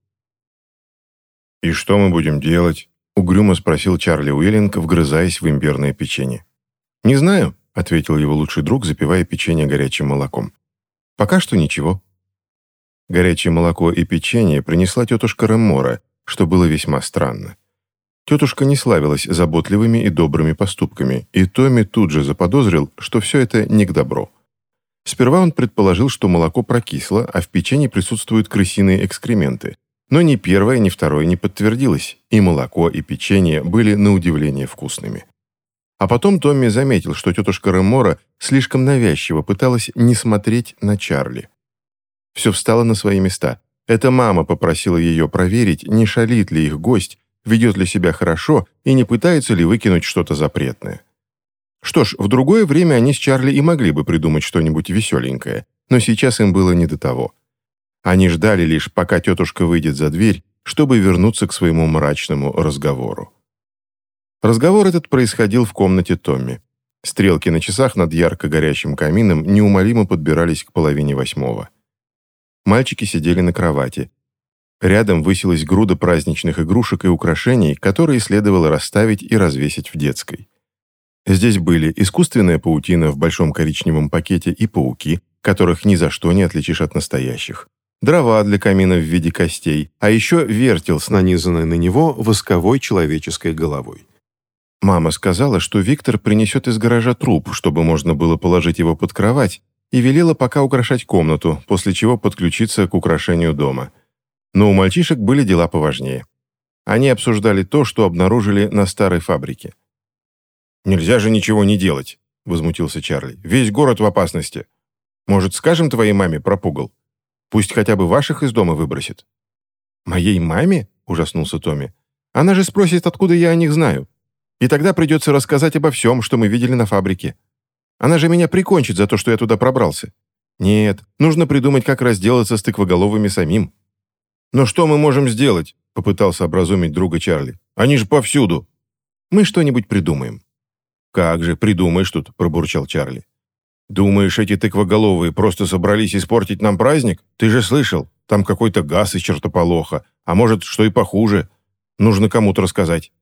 «И что мы будем делать?» — угрюмо спросил Чарли Уиллинг, вгрызаясь в имбирное печенье. «Не знаю», — ответил его лучший друг, запивая печенье горячим молоком. «Пока что ничего». Горячее молоко и печенье принесла тетушка Реммора, что было весьма странно. Тетушка не славилась заботливыми и добрыми поступками, и Томми тут же заподозрил, что все это не к добру. Сперва он предположил, что молоко прокисло, а в печенье присутствуют крысиные экскременты. Но ни первое, ни второе не подтвердилось, и молоко, и печенье были на удивление вкусными. А потом Томми заметил, что тетушка Ремора слишком навязчиво пыталась не смотреть на Чарли. Все встало на свои места. Эта мама попросила ее проверить, не шалит ли их гость, ведет ли себя хорошо и не пытается ли выкинуть что-то запретное. Что ж, в другое время они с Чарли и могли бы придумать что-нибудь веселенькое, но сейчас им было не до того. Они ждали лишь, пока тетушка выйдет за дверь, чтобы вернуться к своему мрачному разговору. Разговор этот происходил в комнате Томми. Стрелки на часах над ярко горящим камином неумолимо подбирались к половине восьмого. Мальчики сидели на кровати, Рядом высилась груда праздничных игрушек и украшений, которые следовало расставить и развесить в детской. Здесь были искусственная паутина в большом коричневом пакете и пауки, которых ни за что не отличишь от настоящих, дрова для камина в виде костей, а еще вертел с нанизанной на него восковой человеческой головой. Мама сказала, что Виктор принесет из гаража труп, чтобы можно было положить его под кровать, и велела пока украшать комнату, после чего подключиться к украшению дома – но у мальчишек были дела поважнее. Они обсуждали то, что обнаружили на старой фабрике. «Нельзя же ничего не делать», — возмутился Чарли. «Весь город в опасности. Может, скажем твоей маме про пугал? Пусть хотя бы ваших из дома выбросит». «Моей маме?» — ужаснулся Томми. «Она же спросит, откуда я о них знаю. И тогда придется рассказать обо всем, что мы видели на фабрике. Она же меня прикончит за то, что я туда пробрался. Нет, нужно придумать, как разделаться с тыквоголовыми самим». «Но что мы можем сделать?» — попытался образумить друга Чарли. «Они же повсюду!» «Мы что-нибудь придумаем». «Как же, придумаешь тут», — пробурчал Чарли. «Думаешь, эти тыквоголовые просто собрались испортить нам праздник? Ты же слышал, там какой-то газ из чертополоха, а может, что и похуже. Нужно кому-то рассказать».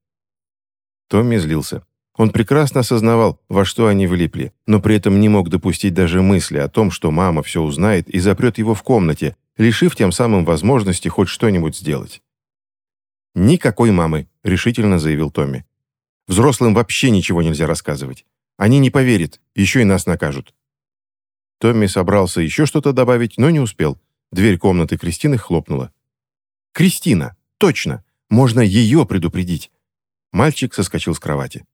Томми злился. Он прекрасно осознавал, во что они влипли, но при этом не мог допустить даже мысли о том, что мама все узнает и запрет его в комнате, лишив тем самым возможности хоть что-нибудь сделать. «Никакой мамы», — решительно заявил Томми. «Взрослым вообще ничего нельзя рассказывать. Они не поверят, еще и нас накажут». Томми собрался еще что-то добавить, но не успел. Дверь комнаты Кристины хлопнула. «Кристина! Точно! Можно ее предупредить!» Мальчик соскочил с кровати.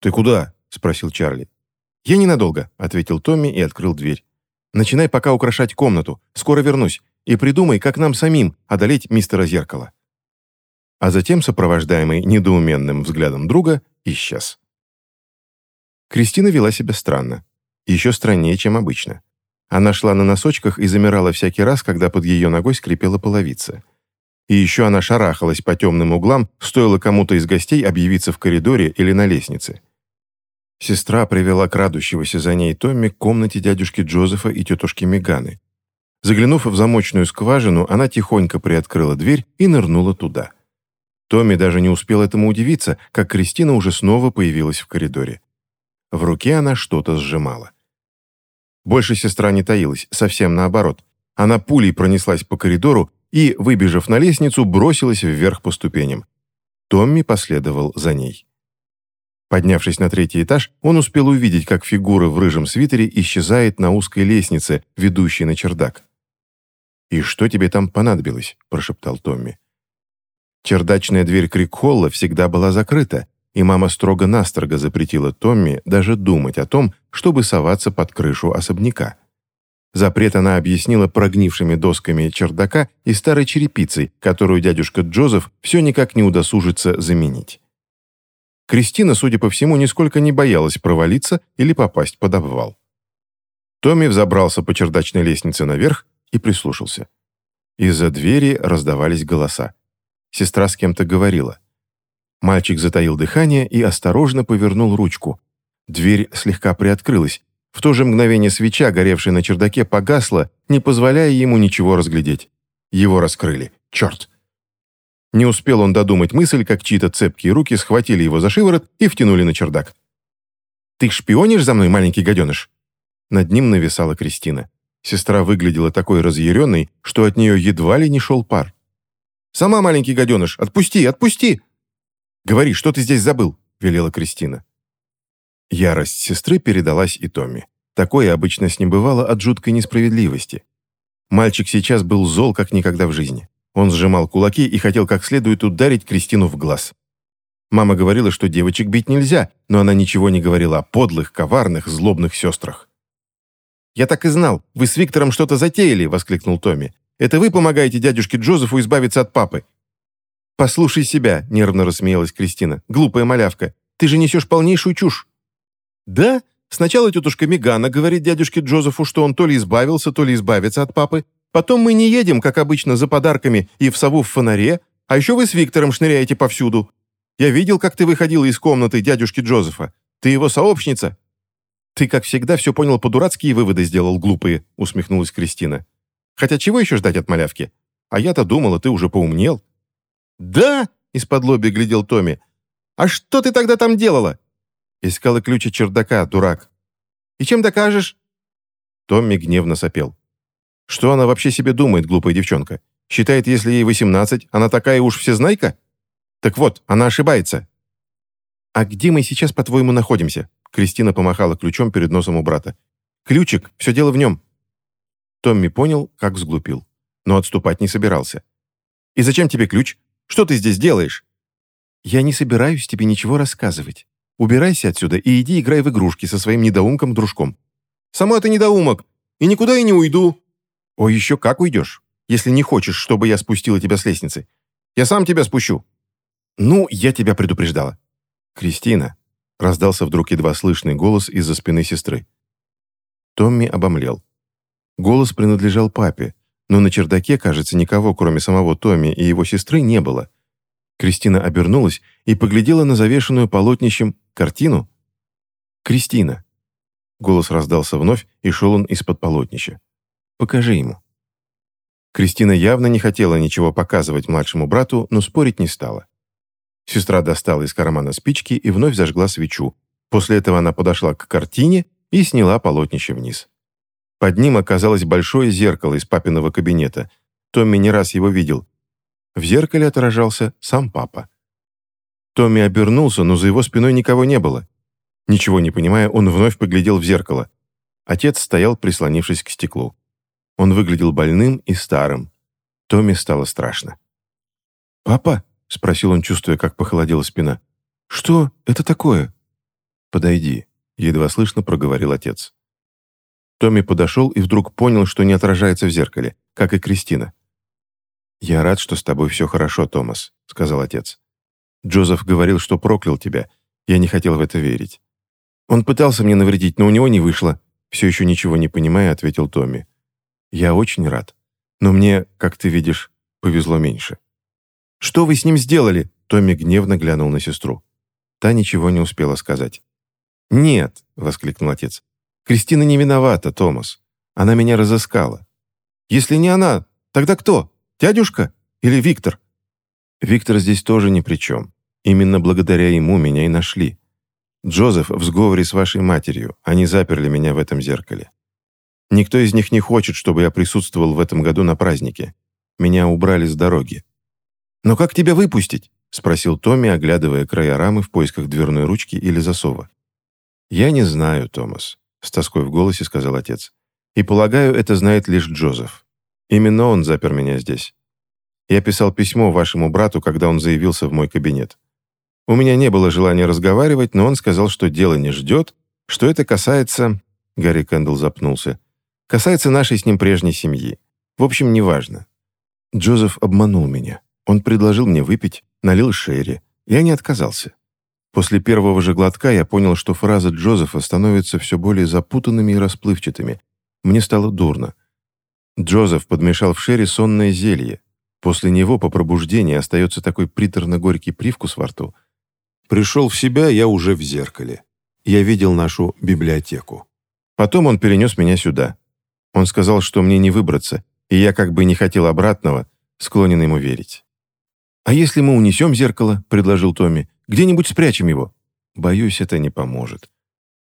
«Ты куда?» — спросил Чарли. «Я ненадолго», — ответил Томми и открыл дверь. Начинай пока украшать комнату. Скоро вернусь. И придумай, как нам самим одолеть мистера Зеркала». А затем, сопровождаемый недоуменным взглядом друга, исчез. Кристина вела себя странно. Еще страннее, чем обычно. Она шла на носочках и замирала всякий раз, когда под ее ногой скрипела половица. и еще она шарахалась по темным углам, стоило кому-то из гостей объявиться в коридоре или на лестнице. Сестра привела крадущегося за ней Томми к комнате дядюшки Джозефа и тетушки Меганы. Заглянув в замочную скважину, она тихонько приоткрыла дверь и нырнула туда. Томми даже не успел этому удивиться, как Кристина уже снова появилась в коридоре. В руке она что-то сжимала. Больше сестра не таилась, совсем наоборот. Она пулей пронеслась по коридору и, выбежав на лестницу, бросилась вверх по ступеням. Томми последовал за ней. Поднявшись на третий этаж, он успел увидеть, как фигура в рыжем свитере исчезает на узкой лестнице, ведущей на чердак. «И что тебе там понадобилось?» – прошептал Томми. Чердачная дверь Крикхолла всегда была закрыта, и мама строго-настрого запретила Томми даже думать о том, чтобы соваться под крышу особняка. Запрет она объяснила прогнившими досками чердака и старой черепицей, которую дядюшка Джозеф все никак не удосужится заменить. Кристина, судя по всему, нисколько не боялась провалиться или попасть под обвал. Томми взобрался по чердачной лестнице наверх и прислушался. Из-за двери раздавались голоса. Сестра с кем-то говорила. Мальчик затаил дыхание и осторожно повернул ручку. Дверь слегка приоткрылась. В то же мгновение свеча, горевшая на чердаке, погасла, не позволяя ему ничего разглядеть. Его раскрыли. Черт! Не успел он додумать мысль, как чьи-то цепкие руки схватили его за шиворот и втянули на чердак. «Ты шпионишь за мной, маленький гаденыш?» Над ним нависала Кристина. Сестра выглядела такой разъяренной, что от нее едва ли не шел пар. «Сама, маленький гаденыш, отпусти, отпусти!» «Говори, что ты здесь забыл?» – велела Кристина. Ярость сестры передалась и Томми. Такое обычно с ним бывало от жуткой несправедливости. Мальчик сейчас был зол, как никогда в жизни. Он сжимал кулаки и хотел как следует ударить Кристину в глаз. Мама говорила, что девочек бить нельзя, но она ничего не говорила о подлых, коварных, злобных сестрах. «Я так и знал, вы с Виктором что-то затеяли!» — воскликнул Томми. «Это вы помогаете дядюшке Джозефу избавиться от папы!» «Послушай себя!» — нервно рассмеялась Кристина. «Глупая малявка! Ты же несешь полнейшую чушь!» «Да? Сначала тетушка Мегана говорит дядюшке Джозефу, что он то ли избавился, то ли избавится от папы, Потом мы не едем, как обычно, за подарками и в сову в фонаре, а еще вы с Виктором шныряете повсюду. Я видел, как ты выходила из комнаты дядюшки Джозефа. Ты его сообщница». «Ты, как всегда, все понял по-дурацки и выводы сделал глупые», — усмехнулась Кристина. «Хотя чего еще ждать от малявки? А я-то думала, ты уже поумнел». «Да?» — из-под лоби глядел Томми. «А что ты тогда там делала?» Искала ключи чердака, дурак. «И чем докажешь?» Томми гневно сопел. Что она вообще себе думает, глупая девчонка? Считает, если ей 18, она такая уж всезнайка? Так вот, она ошибается. «А где мы сейчас, по-твоему, находимся?» Кристина помахала ключом перед носом у брата. «Ключик, все дело в нем». Томми понял, как взглупил, но отступать не собирался. «И зачем тебе ключ? Что ты здесь делаешь?» «Я не собираюсь тебе ничего рассказывать. Убирайся отсюда и иди играй в игрушки со своим недоумком-дружком». «Сама ты недоумок, и никуда я не уйду», «О, еще как уйдешь, если не хочешь, чтобы я спустила тебя с лестницы. Я сам тебя спущу». «Ну, я тебя предупреждала». «Кристина», — раздался вдруг едва слышный голос из-за спины сестры. Томми обомлел. Голос принадлежал папе, но на чердаке, кажется, никого, кроме самого Томми и его сестры, не было. Кристина обернулась и поглядела на завешенную полотнищем картину. «Кристина». Голос раздался вновь, и шел он из-под полотнища. Покажи ему». Кристина явно не хотела ничего показывать младшему брату, но спорить не стала. Сестра достала из кармана спички и вновь зажгла свечу. После этого она подошла к картине и сняла полотнище вниз. Под ним оказалось большое зеркало из папиного кабинета. Томми не раз его видел. В зеркале отражался сам папа. Томми обернулся, но за его спиной никого не было. Ничего не понимая, он вновь поглядел в зеркало. Отец стоял, прислонившись к стеклу. Он выглядел больным и старым. Томми стало страшно. «Папа?» — спросил он, чувствуя, как похолодела спина. «Что это такое?» «Подойди», — едва слышно проговорил отец. Томми подошел и вдруг понял, что не отражается в зеркале, как и Кристина. «Я рад, что с тобой все хорошо, Томас», — сказал отец. «Джозеф говорил, что проклял тебя. Я не хотел в это верить. Он пытался мне навредить, но у него не вышло». Все еще ничего не понимая, ответил Томми. «Я очень рад. Но мне, как ты видишь, повезло меньше». Что вы с ним сделали?» Томми гневно глянул на сестру. Та ничего не успела сказать. «Нет», — воскликнул отец. «Кристина не виновата, Томас. Она меня разыскала. Если не она, тогда кто? Дядюшка или Виктор?» «Виктор здесь тоже ни при чем. Именно благодаря ему меня и нашли. Джозеф в сговоре с вашей матерью. Они заперли меня в этом зеркале. Никто из них не хочет, чтобы я присутствовал в этом году на празднике. Меня убрали с дороги. «Но как тебя выпустить?» — спросил Томми, оглядывая края рамы в поисках дверной ручки или засова. «Я не знаю, Томас», — с тоской в голосе сказал отец. «И полагаю, это знает лишь Джозеф. Именно он запер меня здесь. Я писал письмо вашему брату, когда он заявился в мой кабинет. У меня не было желания разговаривать, но он сказал, что дело не ждет, что это касается...» Гарри Кэндл запнулся. «Касается нашей с ним прежней семьи. В общем, неважно. Джозеф обманул меня. Он предложил мне выпить, налил Шерри. Я не отказался. После первого же глотка я понял, что фразы Джозефа становятся все более запутанными и расплывчатыми. Мне стало дурно. Джозеф подмешал в Шерри сонное зелье. После него по пробуждении остается такой приторно-горький привкус во рту. Пришел в себя я уже в зеркале. Я видел нашу библиотеку. Потом он перенес меня сюда. Он сказал, что мне не выбраться, и я как бы не хотел обратного, склонен ему верить. «А если мы унесем зеркало?» — предложил Томми. «Где-нибудь спрячем его». «Боюсь, это не поможет».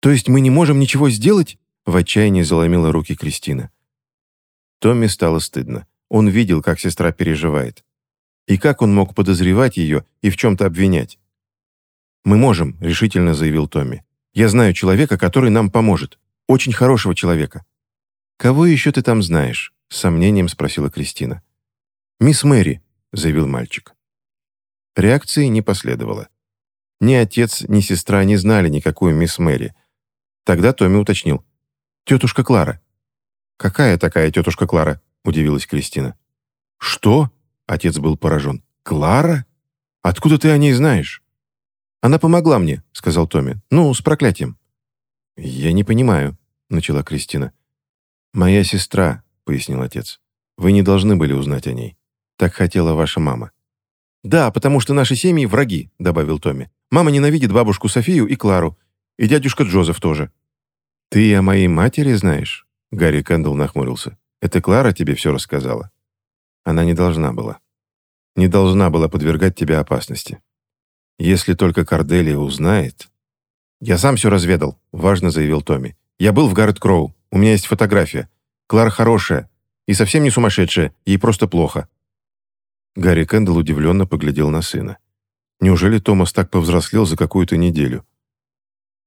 «То есть мы не можем ничего сделать?» — в отчаянии заломила руки Кристина. Томми стало стыдно. Он видел, как сестра переживает. И как он мог подозревать ее и в чем-то обвинять? «Мы можем», — решительно заявил Томми. «Я знаю человека, который нам поможет. Очень хорошего человека». «Кого еще ты там знаешь?» — с сомнением спросила Кристина. «Мисс Мэри», — заявил мальчик. Реакции не последовало. Ни отец, ни сестра не знали никакую мисс Мэри. Тогда Томми уточнил. «Тетушка Клара». «Какая такая тетушка Клара?» — удивилась Кристина. «Что?» — отец был поражен. «Клара? Откуда ты о ней знаешь?» «Она помогла мне», — сказал Томми. «Ну, с проклятием». «Я не понимаю», — начала Кристина. «Моя сестра», — пояснил отец. «Вы не должны были узнать о ней. Так хотела ваша мама». «Да, потому что наши семьи враги», — добавил Томми. «Мама ненавидит бабушку Софию и Клару, и дядюшка Джозеф тоже». «Ты о моей матери знаешь?» Гарри Кэндалл нахмурился. «Это Клара тебе все рассказала?» «Она не должна была. Не должна была подвергать тебя опасности. Если только Корделия узнает...» «Я сам все разведал», — важно заявил Томми. «Я был в Гаррет Кроу. У меня есть фотография. Клара хорошая. И совсем не сумасшедшая. Ей просто плохо. Гарри Кэндалл удивленно поглядел на сына. «Неужели Томас так повзрослел за какую-то неделю?»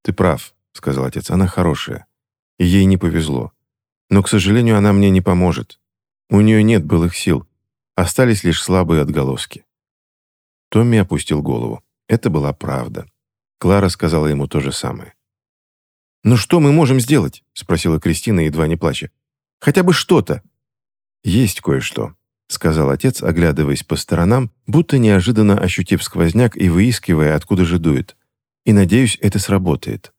«Ты прав», — сказал отец, — «она хорошая. И ей не повезло. Но, к сожалению, она мне не поможет. У нее нет былых сил. Остались лишь слабые отголоски». Томми опустил голову. Это была правда. Клара сказала ему то же самое. «Ну что мы можем сделать?» — спросила Кристина, едва не плача. «Хотя бы что-то». «Есть кое-что», — сказал отец, оглядываясь по сторонам, будто неожиданно ощутив сквозняк и выискивая, откуда же дует. «И, надеюсь, это сработает.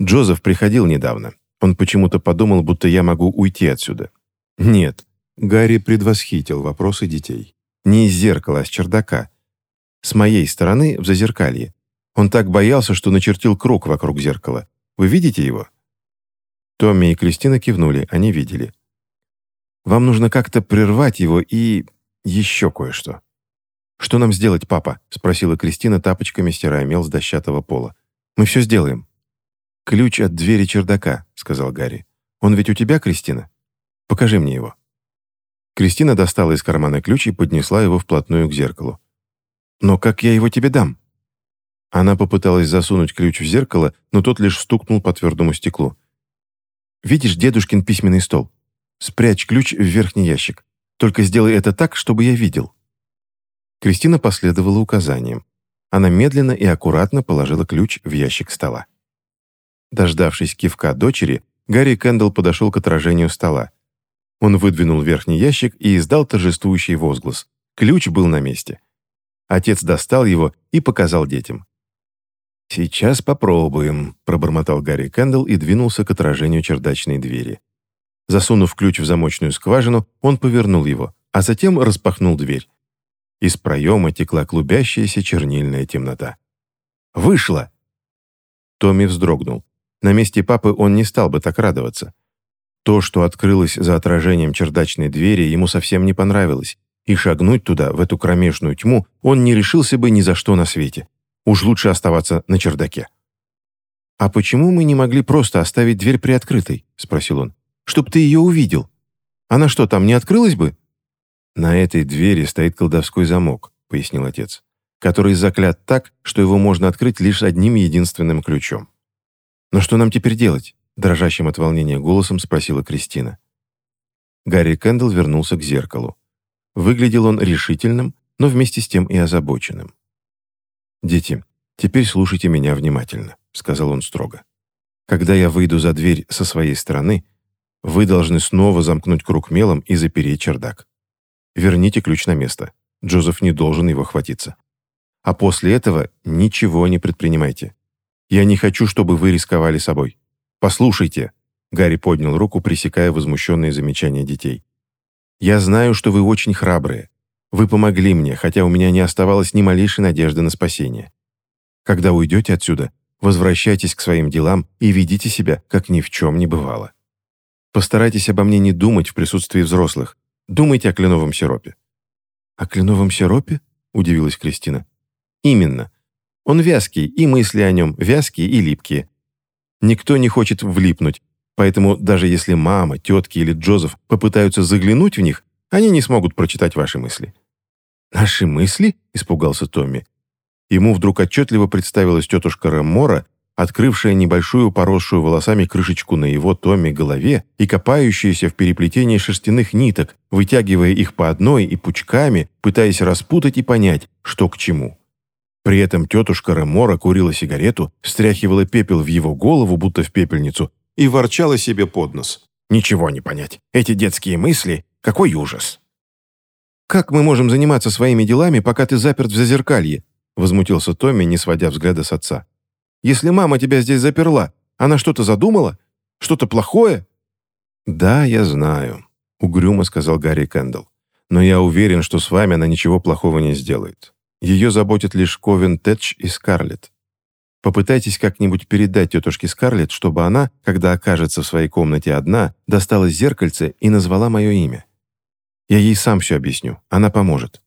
Джозеф приходил недавно. Он почему-то подумал, будто я могу уйти отсюда. Нет. Гарри предвосхитил вопросы детей. Не из зеркала, а с чердака. С моей стороны, в зазеркалье. Он так боялся, что начертил круг вокруг зеркала. Вы видите его?» Томми и Кристина кивнули, они видели. Вам нужно как-то прервать его и... еще кое-что». «Что нам сделать, папа?» — спросила Кристина, тапочками стирая мел с дощатого пола. «Мы все сделаем». «Ключ от двери чердака», — сказал Гарри. «Он ведь у тебя, Кристина? Покажи мне его». Кристина достала из кармана ключ и поднесла его вплотную к зеркалу. «Но как я его тебе дам?» Она попыталась засунуть ключ в зеркало, но тот лишь стукнул по твердому стеклу. «Видишь дедушкин письменный стол? Спрячь ключ в верхний ящик. Только сделай это так, чтобы я видел». Кристина последовала указаниям. Она медленно и аккуратно положила ключ в ящик стола. Дождавшись кивка дочери, Гарри Кэндалл подошел к отражению стола. Он выдвинул верхний ящик и издал торжествующий возглас. Ключ был на месте. Отец достал его и показал детям. «Сейчас попробуем», — пробормотал Гарри Кэндалл и двинулся к отражению чердачной двери. Засунув ключ в замочную скважину, он повернул его, а затем распахнул дверь. Из проема текла клубящаяся чернильная темнота. «Вышла!» Томми вздрогнул. На месте папы он не стал бы так радоваться. То, что открылось за отражением чердачной двери, ему совсем не понравилось, и шагнуть туда, в эту кромешную тьму, он не решился бы ни за что на свете. Уж лучше оставаться на чердаке. «А почему мы не могли просто оставить дверь приоткрытой?» — спросил он. «Чтоб ты ее увидел. Она что, там не открылась бы?» «На этой двери стоит колдовской замок», — пояснил отец, «который заклят так, что его можно открыть лишь одним единственным ключом». «Но что нам теперь делать?» — дрожащим от волнения голосом спросила Кристина. Гарри Кэндалл вернулся к зеркалу. Выглядел он решительным, но вместе с тем и озабоченным. «Дети, теперь слушайте меня внимательно», — сказал он строго. «Когда я выйду за дверь со своей стороны, вы должны снова замкнуть круг мелом и запереть чердак. Верните ключ на место. Джозеф не должен его хватиться. А после этого ничего не предпринимайте. Я не хочу, чтобы вы рисковали собой. Послушайте!» Гарри поднял руку, пресекая возмущенные замечания детей. «Я знаю, что вы очень храбрые. Вы помогли мне, хотя у меня не оставалось ни малейшей надежды на спасение. Когда уйдете отсюда, возвращайтесь к своим делам и ведите себя, как ни в чем не бывало. Постарайтесь обо мне не думать в присутствии взрослых. Думайте о кленовом сиропе». «О кленовом сиропе?» – удивилась Кристина. «Именно. Он вязкий, и мысли о нем вязкие и липкие. Никто не хочет влипнуть, поэтому даже если мама, тетки или Джозеф попытаются заглянуть в них, они не смогут прочитать ваши мысли». «Наши мысли?» – испугался Томми. Ему вдруг отчетливо представилась тетушка Ремора, открывшая небольшую поросшую волосами крышечку на его Томми голове и копающаяся в переплетении шерстяных ниток, вытягивая их по одной и пучками, пытаясь распутать и понять, что к чему. При этом тетушка Ремора курила сигарету, стряхивала пепел в его голову, будто в пепельницу, и ворчала себе под нос. «Ничего не понять. Эти детские мысли — какой ужас!» «Как мы можем заниматься своими делами, пока ты заперт в зазеркалье?» — возмутился Томми, не сводя взгляда с отца. «Если мама тебя здесь заперла, она что-то задумала? Что-то плохое?» «Да, я знаю», — угрюмо сказал Гарри Кэндалл. «Но я уверен, что с вами она ничего плохого не сделает. Ее заботит лишь Ковен Тэтч и Скарлетт. Попытайтесь как-нибудь передать тетушке Скарлетт, чтобы она, когда окажется в своей комнате одна, достала зеркальце и назвала мое имя. Я ей сам все объясню, она поможет.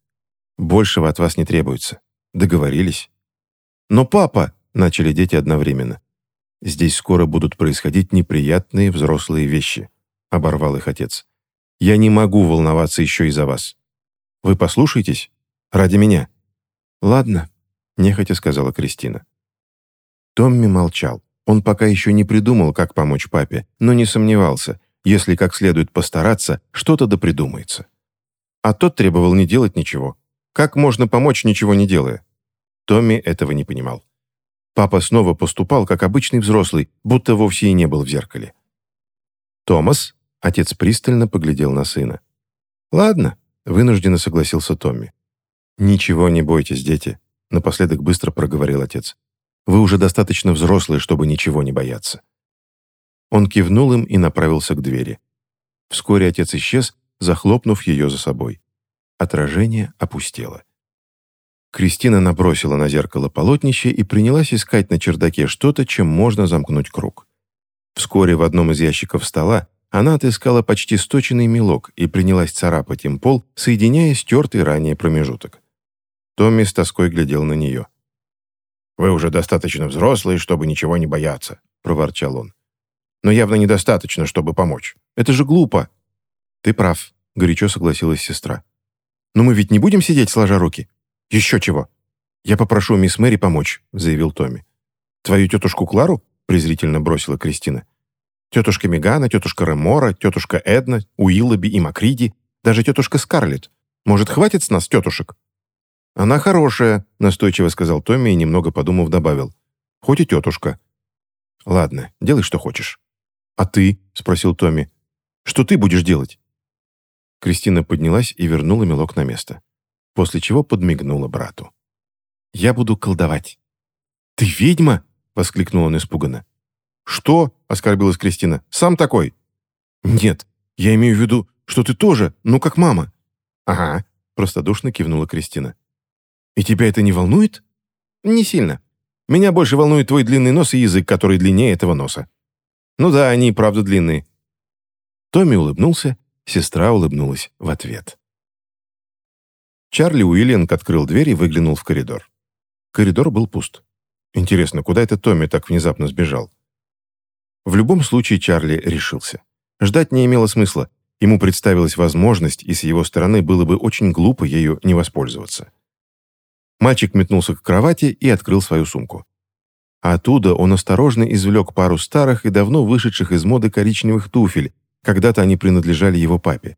Большего от вас не требуется. Договорились? Но папа, начали дети одновременно. Здесь скоро будут происходить неприятные взрослые вещи, оборвал их отец. Я не могу волноваться еще и за вас. Вы послушаетесь? Ради меня. «Ладно», — нехотя сказала Кристина. Томми молчал. Он пока еще не придумал, как помочь папе, но не сомневался, если как следует постараться, что-то да придумается. А тот требовал не делать ничего. Как можно помочь, ничего не делая? Томми этого не понимал. Папа снова поступал, как обычный взрослый, будто вовсе и не был в зеркале. «Томас?» — отец пристально поглядел на сына. «Ладно», — вынужденно согласился Томми. «Ничего не бойтесь, дети», — напоследок быстро проговорил отец. «Вы уже достаточно взрослые, чтобы ничего не бояться». Он кивнул им и направился к двери. Вскоре отец исчез, захлопнув ее за собой. Отражение опустело. Кристина набросила на зеркало полотнище и принялась искать на чердаке что-то, чем можно замкнуть круг. Вскоре в одном из ящиков стола она отыскала почти сточенный мелок и принялась царапать им пол, соединяя стертый ранее промежуток. Томми с тоской глядел на нее. «Вы уже достаточно взрослые, чтобы ничего не бояться», — проворчал он. «Но явно недостаточно, чтобы помочь. Это же глупо». «Ты прав», — горячо согласилась сестра. «Но мы ведь не будем сидеть, сложа руки? Еще чего?» «Я попрошу мисс Мэри помочь», — заявил Томми. «Твою тетушку Клару?» — презрительно бросила Кристина. «Тетушка Мегана, тетушка Ремора, тетушка Эдна, Уиллоби и Макриди, даже тетушка Скарлетт. Может, хватит с нас тетушек?» «Она хорошая», — настойчиво сказал Томми и, немного подумав, добавил. «Хоть и тетушка». «Ладно, делай, что хочешь». «А ты?» — спросил Томми. «Что ты будешь делать?» Кристина поднялась и вернула мелок на место, после чего подмигнула брату. «Я буду колдовать». «Ты ведьма?» — воскликнул он испуганно. «Что?» — оскорбилась Кристина. «Сам такой?» «Нет, я имею в виду, что ты тоже, ну как мама». «Ага, — простодушно кивнула Кристина. «И тебя это не волнует?» «Не сильно. Меня больше волнует твой длинный нос и язык, который длиннее этого носа». «Ну да, они и правда длинные». Томми улыбнулся, сестра улыбнулась в ответ. Чарли Уиллинг открыл дверь и выглянул в коридор. Коридор был пуст. Интересно, куда это Томми так внезапно сбежал? В любом случае Чарли решился. Ждать не имело смысла. Ему представилась возможность, и с его стороны было бы очень глупо ею не воспользоваться. Мальчик метнулся к кровати и открыл свою сумку. Оттуда он осторожно извлек пару старых и давно вышедших из моды коричневых туфель, когда-то они принадлежали его папе.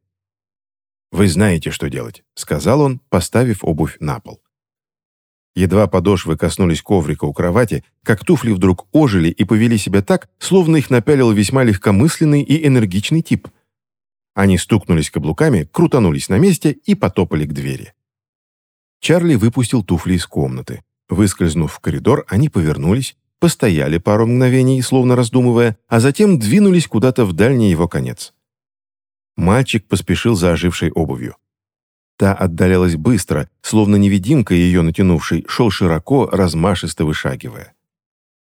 «Вы знаете, что делать», — сказал он, поставив обувь на пол. Едва подошвы коснулись коврика у кровати, как туфли вдруг ожили и повели себя так, словно их напялил весьма легкомысленный и энергичный тип. Они стукнулись каблуками, крутанулись на месте и потопали к двери. Чарли выпустил туфли из комнаты. Выскользнув в коридор, они повернулись, постояли пару мгновений, словно раздумывая, а затем двинулись куда-то в дальний его конец. Мальчик поспешил за ожившей обувью. Та отдалялась быстро, словно невидимка ее натянувший, шел широко, размашисто вышагивая.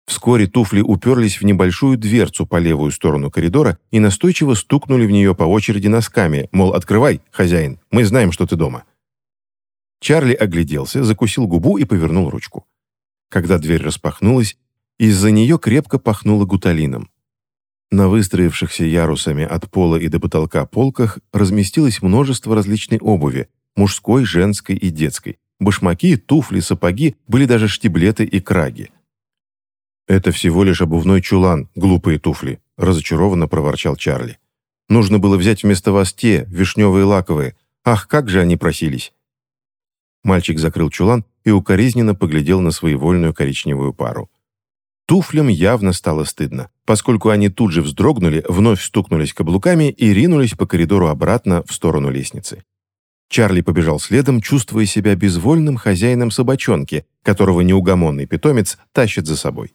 Вскоре туфли уперлись в небольшую дверцу по левую сторону коридора и настойчиво стукнули в нее по очереди носками, мол, открывай, хозяин, мы знаем, что ты дома. Чарли огляделся, закусил губу и повернул ручку. Когда дверь распахнулась, из-за нее крепко пахнуло гуталином. На выстроившихся ярусами от пола и до потолка полках разместилось множество различной обуви, мужской, женской и детской. Башмаки, туфли, сапоги, были даже штиблеты и краги. «Это всего лишь обувной чулан, глупые туфли», – разочарованно проворчал Чарли. «Нужно было взять вместо вас те, вишневые лаковые. Ах, как же они просились!» Мальчик закрыл чулан и укоризненно поглядел на своевольную коричневую пару. Туфлям явно стало стыдно, поскольку они тут же вздрогнули, вновь стукнулись каблуками и ринулись по коридору обратно в сторону лестницы. Чарли побежал следом, чувствуя себя безвольным хозяином собачонки, которого неугомонный питомец тащит за собой.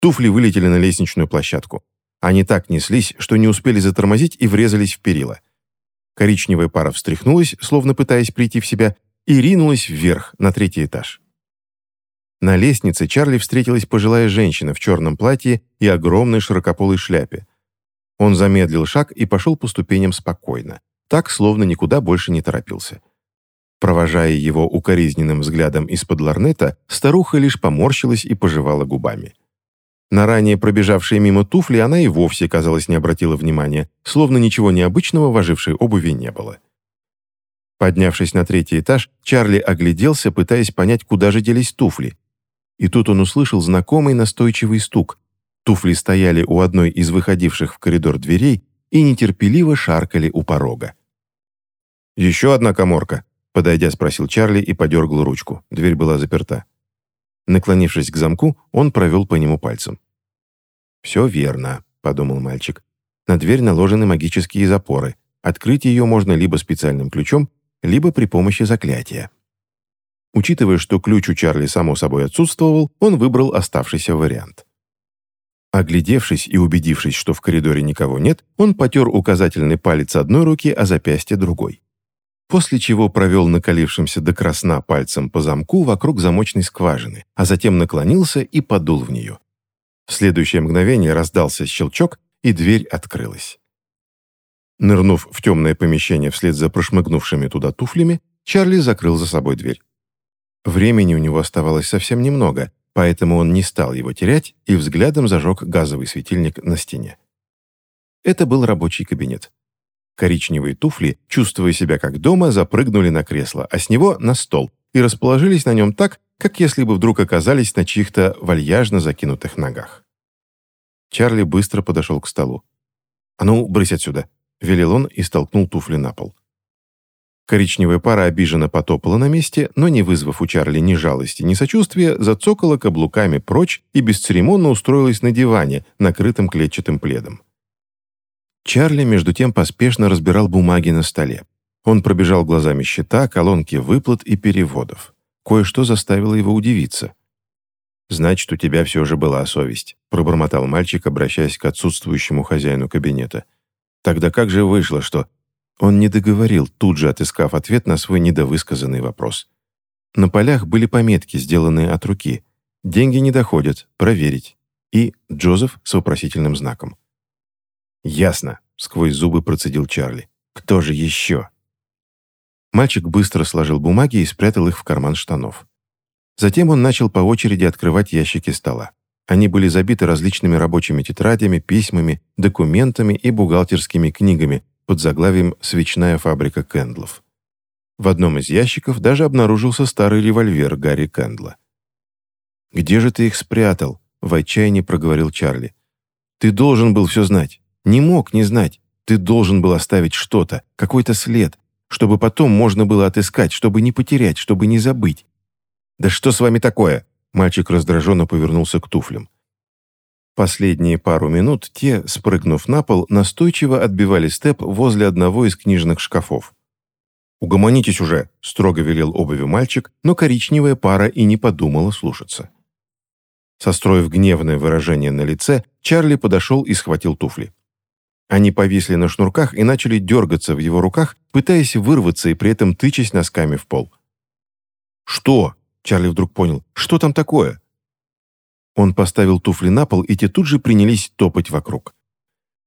Туфли вылетели на лестничную площадку. Они так неслись, что не успели затормозить и врезались в перила. Коричневая пара встряхнулась, словно пытаясь прийти в себя, и ринулась вверх, на третий этаж. На лестнице Чарли встретилась пожилая женщина в черном платье и огромной широкополой шляпе. Он замедлил шаг и пошел по ступеням спокойно, так, словно никуда больше не торопился. Провожая его укоризненным взглядом из-под ларнета, старуха лишь поморщилась и пожевала губами. На ранее пробежавшие мимо туфли она и вовсе, казалось, не обратила внимания, словно ничего необычного в ожившей обуви не было. Поднявшись на третий этаж, Чарли огляделся, пытаясь понять, куда же делись туфли, и тут он услышал знакомый настойчивый стук. Туфли стояли у одной из выходивших в коридор дверей и нетерпеливо шаркали у порога. «Еще одна коморка», — подойдя, спросил Чарли и подергал ручку. Дверь была заперта. Наклонившись к замку, он провел по нему пальцем. «Все верно», — подумал мальчик. «На дверь наложены магические запоры. Открыть ее можно либо специальным ключом, либо при помощи заклятия». Учитывая, что ключ у Чарли само собой отсутствовал, он выбрал оставшийся вариант. Оглядевшись и убедившись, что в коридоре никого нет, он потер указательный палец одной руки, а запястье другой. После чего провел накалившимся до красна пальцем по замку вокруг замочной скважины, а затем наклонился и подул в нее. В следующее мгновение раздался щелчок, и дверь открылась. Нырнув в темное помещение вслед за прошмыгнувшими туда туфлями, Чарли закрыл за собой дверь. Времени у него оставалось совсем немного, поэтому он не стал его терять и взглядом зажег газовый светильник на стене. Это был рабочий кабинет. Коричневые туфли, чувствуя себя как дома, запрыгнули на кресло, а с него на стол и расположились на нем так, как если бы вдруг оказались на чьих-то вальяжно закинутых ногах. Чарли быстро подошел к столу. «А ну, брысь отсюда!» — велел он и столкнул туфли на пол. Коричневая пара обиженно потопала на месте, но, не вызвав у Чарли ни жалости, ни сочувствия, зацокала каблуками прочь и бесцеремонно устроилась на диване, накрытым клетчатым пледом. Чарли, между тем, поспешно разбирал бумаги на столе. Он пробежал глазами счета, колонки выплат и переводов. Кое-что заставило его удивиться. «Значит, у тебя все же была совесть», — пробормотал мальчик, обращаясь к отсутствующему хозяину кабинета. «Тогда как же вышло, что...» Он не договорил, тут же отыскав ответ на свой недовысказанный вопрос. На полях были пометки, сделанные от руки. «Деньги не доходят. Проверить». И Джозеф с вопросительным знаком. «Ясно», — сквозь зубы процедил Чарли. «Кто же еще?» Мальчик быстро сложил бумаги и спрятал их в карман штанов. Затем он начал по очереди открывать ящики стола. Они были забиты различными рабочими тетрадями, письмами, документами и бухгалтерскими книгами под заглавием «Свечная фабрика Кэндлов». В одном из ящиков даже обнаружился старый револьвер Гарри Кэндла. «Где же ты их спрятал?» — в отчаянии проговорил Чарли. «Ты должен был все знать. Не мог не знать. Ты должен был оставить что-то, какой-то след, чтобы потом можно было отыскать, чтобы не потерять, чтобы не забыть. «Да что с вами такое?» Мальчик раздраженно повернулся к туфлям. Последние пару минут те, спрыгнув на пол, настойчиво отбивали степ возле одного из книжных шкафов. «Угомонитесь уже!» – строго велел обуви мальчик, но коричневая пара и не подумала слушаться. Состроив гневное выражение на лице, Чарли подошел и схватил туфли. Они повисли на шнурках и начали дергаться в его руках, пытаясь вырваться и при этом тычась носками в пол. «Что?» Чарли вдруг понял. «Что там такое?» Он поставил туфли на пол, и те тут же принялись топать вокруг.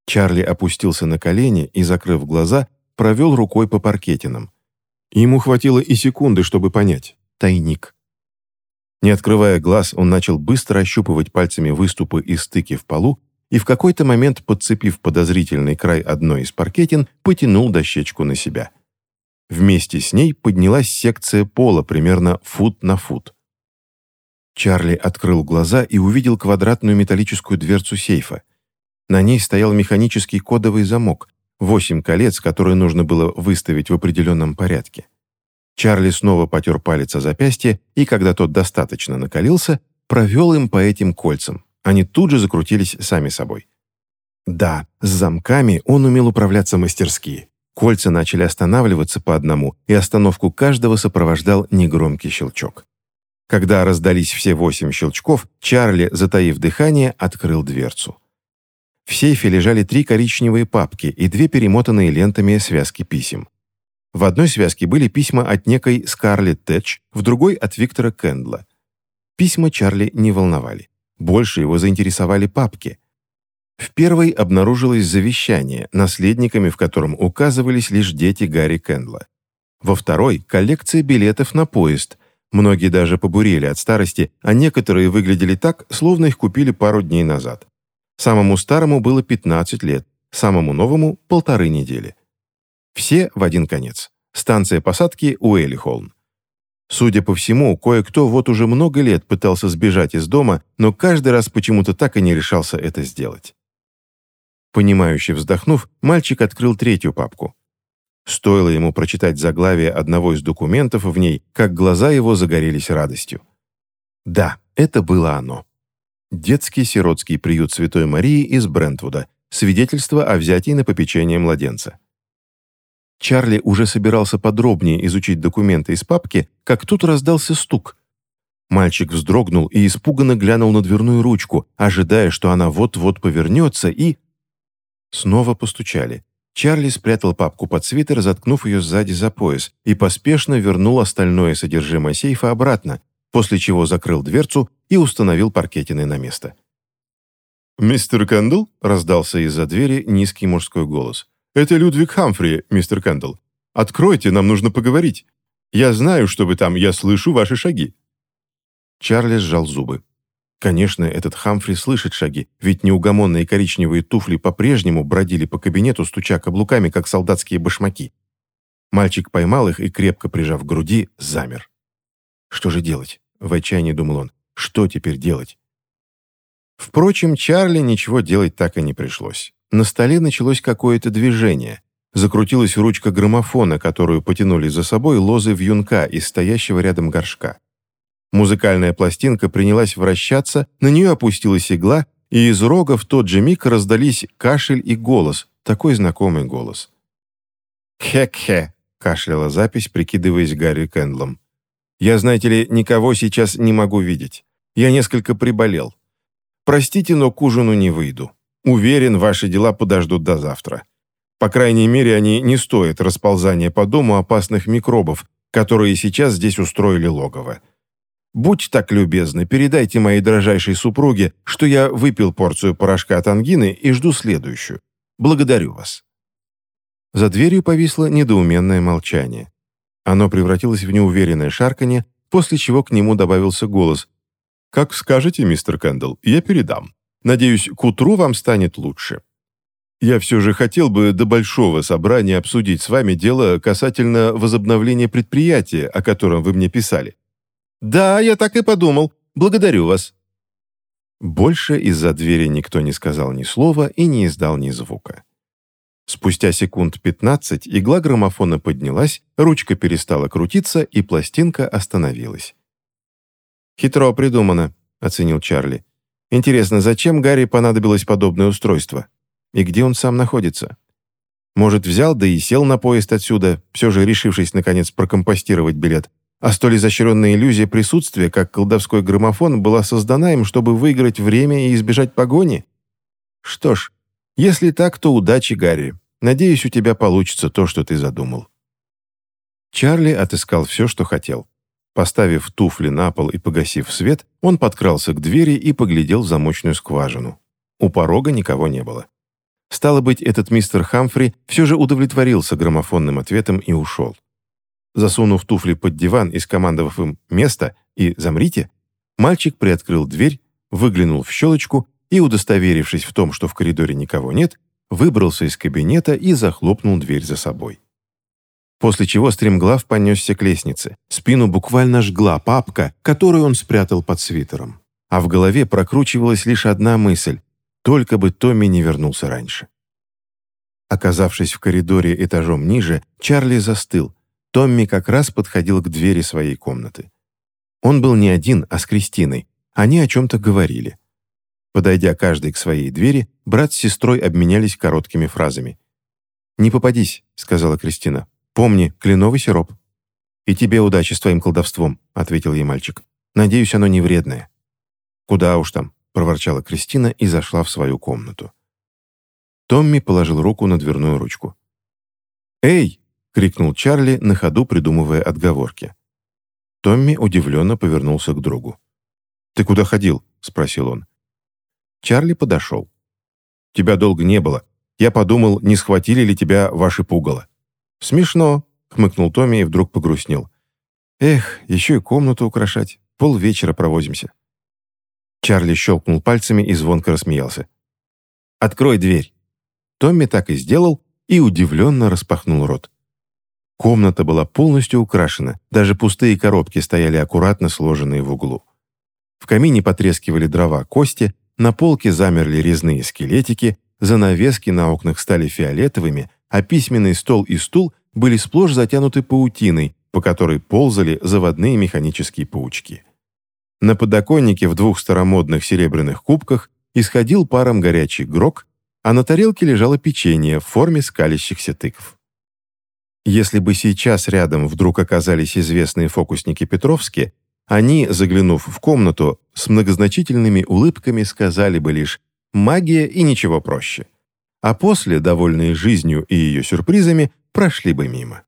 Чарли опустился на колени и, закрыв глаза, провел рукой по паркетинам. Ему хватило и секунды, чтобы понять. Тайник. Не открывая глаз, он начал быстро ощупывать пальцами выступы и стыки в полу, и в какой-то момент, подцепив подозрительный край одной из паркетин, потянул дощечку на себя. Вместе с ней поднялась секция пола примерно фут на фут. Чарли открыл глаза и увидел квадратную металлическую дверцу сейфа. На ней стоял механический кодовый замок, восемь колец, которые нужно было выставить в определенном порядке. Чарли снова потер палец о запястье, и когда тот достаточно накалился, провел им по этим кольцам. Они тут же закрутились сами собой. Да, с замками он умел управляться мастерски. Кольца начали останавливаться по одному, и остановку каждого сопровождал негромкий щелчок. Когда раздались все восемь щелчков, Чарли, затаив дыхание, открыл дверцу. В сейфе лежали три коричневые папки и две перемотанные лентами связки писем. В одной связке были письма от некой Скарлетт Тэтч, в другой — от Виктора Кэндла. Письма Чарли не волновали. Больше его заинтересовали папки — в первой обнаружилось завещание, наследниками в котором указывались лишь дети Гарри Кэндла. Во второй – коллекция билетов на поезд. Многие даже побурели от старости, а некоторые выглядели так, словно их купили пару дней назад. Самому старому было 15 лет, самому новому – полторы недели. Все в один конец. Станция посадки Уэлли-Холм. Судя по всему, кое-кто вот уже много лет пытался сбежать из дома, но каждый раз почему-то так и не решался это сделать. Понимающе вздохнув, мальчик открыл третью папку. Стоило ему прочитать заглавие одного из документов в ней, как глаза его загорелись радостью. Да, это было оно. Детский сиротский приют Святой Марии из Брентвуда. Свидетельство о взятии на попечение младенца. Чарли уже собирался подробнее изучить документы из папки, как тут раздался стук. Мальчик вздрогнул и испуганно глянул на дверную ручку, ожидая, что она вот-вот повернется и... Снова постучали. Чарли спрятал папку под свитер, заткнув ее сзади за пояс, и поспешно вернул остальное содержимое сейфа обратно, после чего закрыл дверцу и установил паркетины на место. «Мистер Кэндл?» — раздался из-за двери низкий мужской голос. «Это Людвиг Хамфри, мистер Кэндл. Откройте, нам нужно поговорить. Я знаю, что вы там, я слышу ваши шаги». Чарли сжал зубы. Конечно, этот Хамфри слышит шаги, ведь неугомонные коричневые туфли по-прежнему бродили по кабинету, стуча каблуками, как солдатские башмаки. Мальчик поймал их и, крепко прижав к груди, замер. «Что же делать?» — в отчаянии думал он. «Что теперь делать?» Впрочем, Чарли ничего делать так и не пришлось. На столе началось какое-то движение. Закрутилась ручка граммофона, которую потянули за собой лозы вьюнка из стоящего рядом горшка. Музыкальная пластинка принялась вращаться, на нее опустилась игла, и из рога в тот же миг раздались кашель и голос, такой знакомый голос. «Хе-хе», — кашляла запись, прикидываясь Гарри Кэндлом. «Я, знаете ли, никого сейчас не могу видеть. Я несколько приболел. Простите, но к ужину не выйду. Уверен, ваши дела подождут до завтра. По крайней мере, они не стоят расползания по дому опасных микробов, которые сейчас здесь устроили логово. Будьте так любезны, передайте моей дрожайшей супруге, что я выпил порцию порошка от ангины и жду следующую. Благодарю вас». За дверью повисло недоуменное молчание. Оно превратилось в неуверенное шарканье, после чего к нему добавился голос. «Как скажете, мистер Кэндалл, я передам. Надеюсь, к утру вам станет лучше. Я все же хотел бы до большого собрания обсудить с вами дело касательно возобновления предприятия, о котором вы мне писали. «Да, я так и подумал. Благодарю вас». Больше из-за двери никто не сказал ни слова и не издал ни звука. Спустя секунд 15 игла граммофона поднялась, ручка перестала крутиться, и пластинка остановилась. «Хитро придумано», — оценил Чарли. «Интересно, зачем Гарри понадобилось подобное устройство? И где он сам находится? Может, взял, да и сел на поезд отсюда, все же решившись, наконец, прокомпостировать билет, а столь изощренная иллюзия присутствия, как колдовской граммофон, была создана им, чтобы выиграть время и избежать погони? Что ж, если так, то удачи, Гарри. Надеюсь, у тебя получится то, что ты задумал. Чарли отыскал все, что хотел. Поставив туфли на пол и погасив свет, он подкрался к двери и поглядел в замочную скважину. У порога никого не было. Стало быть, этот мистер Хамфри все же удовлетворился граммофонным ответом и ушел. Засунув туфли под диван и скомандовав им «место» и «замрите», мальчик приоткрыл дверь, выглянул в щелочку и, удостоверившись в том, что в коридоре никого нет, выбрался из кабинета и захлопнул дверь за собой. После чего стремглав понесся к лестнице. Спину буквально жгла папка, которую он спрятал под свитером. А в голове прокручивалась лишь одна мысль — только бы Томми не вернулся раньше. Оказавшись в коридоре этажом ниже, Чарли застыл, Томми как раз подходил к двери своей комнаты. Он был не один, а с Кристиной. Они о чем-то говорили. Подойдя каждый к своей двери, брат с сестрой обменялись короткими фразами. «Не попадись», — сказала Кристина. «Помни, кленовый сироп». «И тебе удачи с твоим колдовством», — ответил ей мальчик. «Надеюсь, оно не вредное». «Куда уж там», — проворчала Кристина и зашла в свою комнату. Томми положил руку на дверную ручку. «Эй!» — крикнул Чарли, на ходу придумывая отговорки. Томми удивленно повернулся к другу. «Ты куда ходил?» — спросил он. Чарли подошел. «Тебя долго не было. Я подумал, не схватили ли тебя ваши пугало». «Смешно», — хмыкнул Томми и вдруг погрустнел. «Эх, еще и комнату украшать. Полвечера провозимся». Чарли щелкнул пальцами и звонко рассмеялся. «Открой дверь». Томми так и сделал и удивленно распахнул рот. Комната была полностью украшена, даже пустые коробки стояли аккуратно сложенные в углу. В камине потрескивали дрова кости, на полке замерли резные скелетики, занавески на окнах стали фиолетовыми, а письменный стол и стул были сплошь затянуты паутиной, по которой ползали заводные механические паучки. На подоконнике в двух старомодных серебряных кубках исходил паром горячий грок, а на тарелке лежало печенье в форме скалящихся тыкв. Если бы сейчас рядом вдруг оказались известные фокусники Петровские, они, заглянув в комнату, с многозначительными улыбками сказали бы лишь «магия и ничего проще». А после, довольные жизнью и ее сюрпризами, прошли бы мимо.